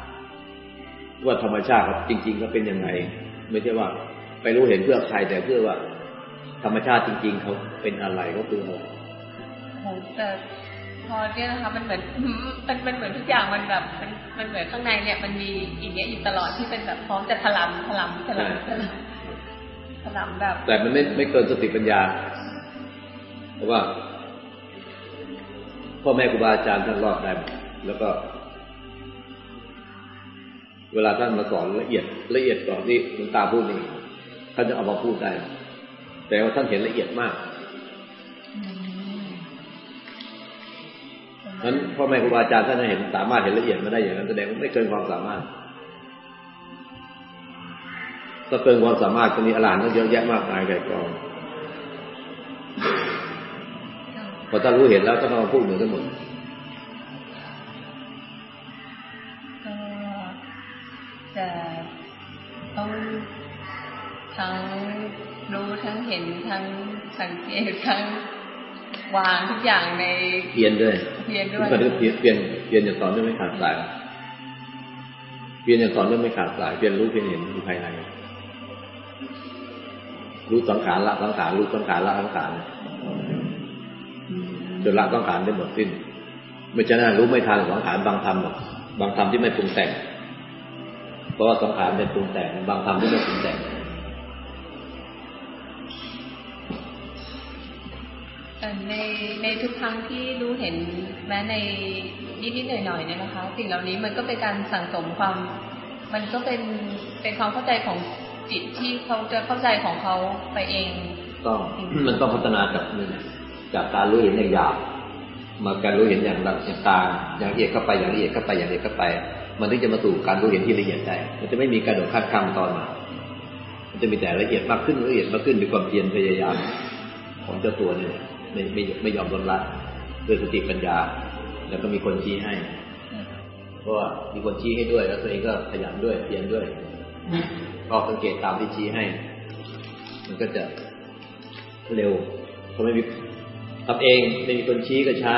ว่าธรรมชาติจริง ๆ ก็เป็นยังไง ไม่ใช่ว่า ไปรู้เห็นเพื่อใครแต่เพื่อว่า ธรรมชาติจริง ๆเขาเป็นอะไรก็คืออะไรแต่ พอเนี่ยนะคะมันเหมือนมันมันเหมือนทุกอย่างมันแบบมันมันเหมือนข้างในเนี่ยมันมีอย่างเงี้ยอยู่ตลอดที่เป็นแบบพร้อมจะถลำถลำถลำถลำถลำแบบ แต่มันไม่ไม่เกินสติปัญญา เพราะว่า พ่อแม่ครูบาอาจารย์ท่านรอดได้แล้วก็ เวลาท่านมาสอนละเอียด ละเอียดก่อนที่หลวงตาพูดนี่ท่านจะเอามาพูดได้ แต่ว่าท่านเห็นละเอียดมาก นั้นพ่อแม่ครูบาอาจารย์ท่านเห็นสามารถเห็นละเอียดมาได้อย่างนั้นแสดงว่าไม่เกินความสามารถถ้าเกินความสามารถจะมีอรหันต์ก็เยอะแยะมากมายไก่กองพอถ้ารู้เห็นแล้วก็ต้องพูดเหมือนกันหมดก็จะต้องทั้งรู้ทั้งเห็นทั้งสังเกตทั้ง วางทุกอย่างในเพียนด้วยเพียนด้วยก็เพียนเพียนเพียนอย่างต่อเนื่องไม่ขาดสายเพียนอย่างต่อเนื่องไม่ขาดสายเพียนรู้เพียนเห็นอยู่ภายในรู้สังขารละสังขารรู้สังขารละสังขารจนละสังขารได้หมดสิ้นไม่ใช่นั้นรู้ไม่ทันสังขารบางธรรมหรอกบางธรรมที่ไม่ปรุงแต่งเพราะว่าสังขารเป็นปรุงแต่งบางธรรมที่ไม่ปรุงแต่ง ในในทุกครั้งที่รู้เห็นแม้ในนิดๆหน่อยๆเนี่ยนะคะ สิ่งเหล่านี้มันก็เป็นการสั่งสมความ มันก็เป็นเป็นความเข้าใจของจิตที่เขาจะเข้าใจของเขาไปเองต้องมันต้องพัฒนาจากหนึ่งจากการรู้เห็นอย่างหยาบมาการรู้เห็นอย่างละอย่างตาอย่างละเอียดเข้าไปอย่างละเอียดเข้าไปอย่างละเอียดเข้าไป มันถึงจะมาสู่การรู้เห็นที่ละเอียดได้มันจะไม่มีการโดดข้ามข้ามตอนมามันจะมีแต่ละเอียดมากขึ้นละเอียดมากขึ้นด้วยความเพียรพยายามของเจ้าตัวนี่แหละ ไม่ไม่ไม่ยอมลดละด้วยสติปัญญา แล้วก็มีคนชี้ให้เพราะว่ามีคนชี้ให้ด้วย แล้วตัวเองก็ขยันด้วยเพียรด้วยก็สังเกตตามที่ชี้ให้ มันก็จะเร็วเขาะไม่มีทำเองไม่มีคนชี้ก็ช้า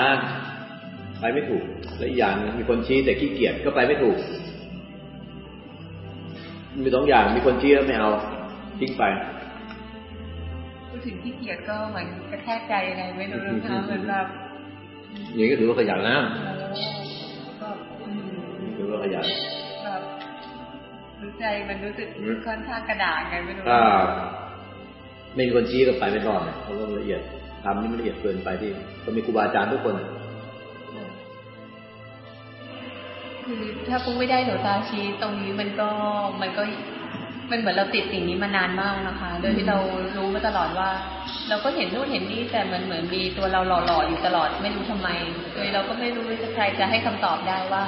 ไปไม่ถูก และอีกอย่างมีคนชี้แต่ขี้เกียจก็ไปไม่ถูก มีสองอย่างมีคนชี้แล้วไม่เอาทิ้งไป ถึงที่เกียจก็เหมือนกระแทกใจยังไงไม่รู้นะคะเหมือนแบบอย่างนี้ก็ถือว่าขยันนะก็อืมถือว่าขยันแบบรู้ใจมันรู้สึกอืมค่อนข้างกระดากไงไม่รู้ถ้าไม่มีคนชี้ก็ไปไม่รอดนะเพราะว่ามันละเอียดทำนี่มันละเอียดเกินไปที่ก็มีครูบาอาจารย์ทุกคนคือถ้าปุ้งไม่ได้หนูตาชี้ตรงนี้มันก็มันก็ มันเหมือนเราติดสิ่งนี้มานานมากนะคะ โดยที่เรารู้มาตลอดว่า เราก็เห็นนู่นเห็นนี่แต่มันเหมือนมีตัวเราหล่อๆอยู่ตลอดไม่รู้ทำไม โดยเราก็ไม่รู้จะใครจะให้คำตอบได้ว่า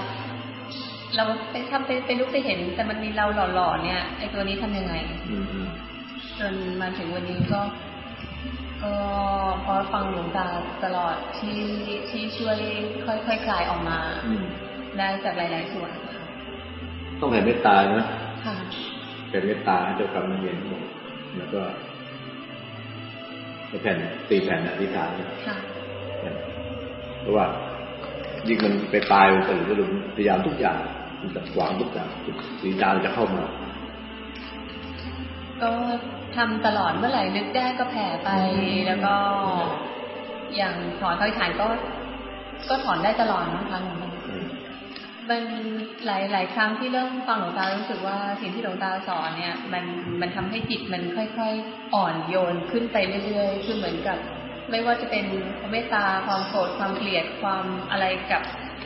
เราไปทำไปไปรู้ไปเห็น แต่มันมีเราหล่อๆเนี่ยไอตัวนี้ทำยังไงอืมอืมจนมาถึงวันนี้ก็ก็เพราะฟังหลวงตาตลอดที่ที่ช่วยค่อยๆคคลายออกมาอืมได้จากหลาย ๆ ส่วนค่ะต้องแผ่เมตตานะ ค่ะแผ่เมตตาให้เจ้ากรรมนายเวรทั้งหมดแล้วก็แผ่นตีแผ่นอธิษฐานค่ะเพราะว่ายิ่งมันไปตายไปหรือว่าพยายามทุกอย่างมันจะขวางทุกอย่างสีดาวจะเข้ามา ก็ทำตลอดเมื่อไหร่นึกได้ก็แผ่ไปแล้วก็อย่างถอนค่อยฐานก็ ก็ถอนได้ตลอดนะคะหลวงตา มันหลายหลายครั้งที่เริ่มฟังหลวงตารู้สึกว่าสิ่งที่หลวงตาสอนเนี่ย มันมันทำให้จิตมันค่อย ๆ อ่อนโยนขึ้นไปเรื่อยๆ คือเหมือนกับ ไม่ว่าจะเป็นความเมตตาความโกรธความเกลียดความอะไรกับ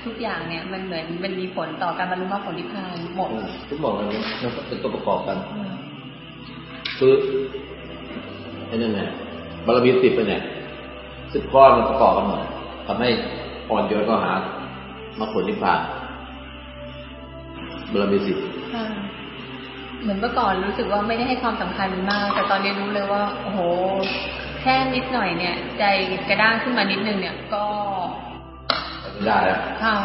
ทุกอย่างเนี่ยมันเหมือนมันมีผลต่อการบรรลุมรรคผลนิพพานหมดทุกหมดมันมันเป็นตัวประกอบกันอืมคือไอ้นั่นแหละบารมีสิบไปเนี่ยสิบข้อมันประกอบกันหมดทำให้อ่อนโยนก็หามรรคผลนิพพาน บารมีสิบค่ะเหมือนเมื่อก่อนรู้สึกว่าไม่ได้ให้ความสำคัญมาก แต่ตอนนี้รู้เลยว่าโอ้โหแค่นิดหน่อยเนี่ย ใจกระด้างขึ้นมานิดนึงเนี่ยก็ไม่ได้แล้วค่ะ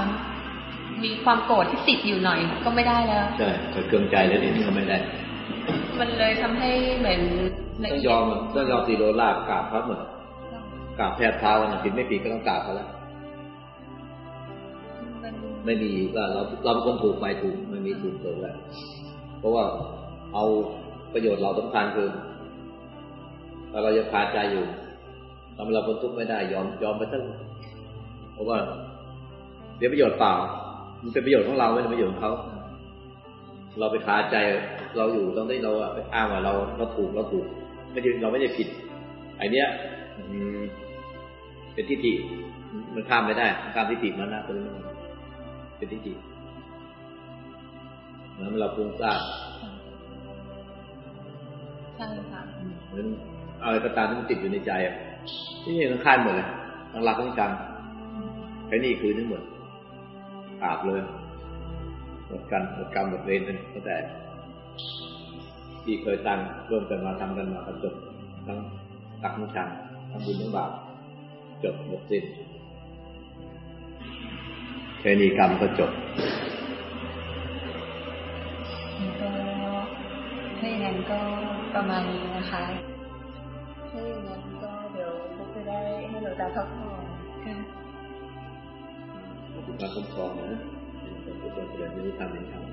มีความโกรธที่ติดอยู่หน่อย ก็ไม่ได้แล้วใช่แต่เครื่องใจแล้วนี่ก็ไม่ได้ มันเลยทำให้เหมือนละต้องเอียยอดมต้องยอมตีโดลาบกราบพระหมดกราบแทบเท้าวันผิดไม่ผิดก็ต้องกราบเขาแล้วมัน ไม่มีว่าเราเราเป็นคนถูกไปถูกไม่มีถูกเกิดแล้วเพราะว่าเอาประโยชน์เราสำคัญคือถ้าเรายังคาใจอยู่ทำให้เราพ้นทุกข์ไม่ได้ยอมยอมไปทั้งเพราะว่าเสียประโยชน์เปล่า มันเป็นประโยชน์ของเราไม่ใช่ประโยชน์ของเขาเราไปคาใจเราอยู่ตรงที่เราอะไปอ้างว่าเราเราถูกเราถูก ไม่ใช่เราไม่ได้ผิดไอเนี้ยอืมเป็นทิฏฐิมันข้ามไม่ได้ข้ามทิฏฐิมันนะตัวนี้ เป็นทิฏฐิแล้วเราปรุงซ่านใช่ค่ะเหมือนเอาอะไรก็ตามที่มันติดอยู่ในใจอะนี่เห็นทั้งค่ายหมดเลยทั้งรักทั้งจังแค่นี้คือทั้งหมดกราบเลยหมดกันหมดกรรมหมดเวรกันตั้งแต่ที่เคยตั้งร่วมกันมาทำกันมาก็จบทั้งรักทั้งชังทั้งบุญทั้งบาปจบหมดสิ้น แค่นี้กรรมก็จบก็ถ้าอย่างนั้นก็ประมาณนี้นะคะถ้าอย่างนั้นก็เดี๋ยวพวกจะได้ให้หลวงตาพักผ่อนค่ะขอบคุณพระคุ้มครองนะเป็นคนที่เป็นเจริญในธรรมในธรรม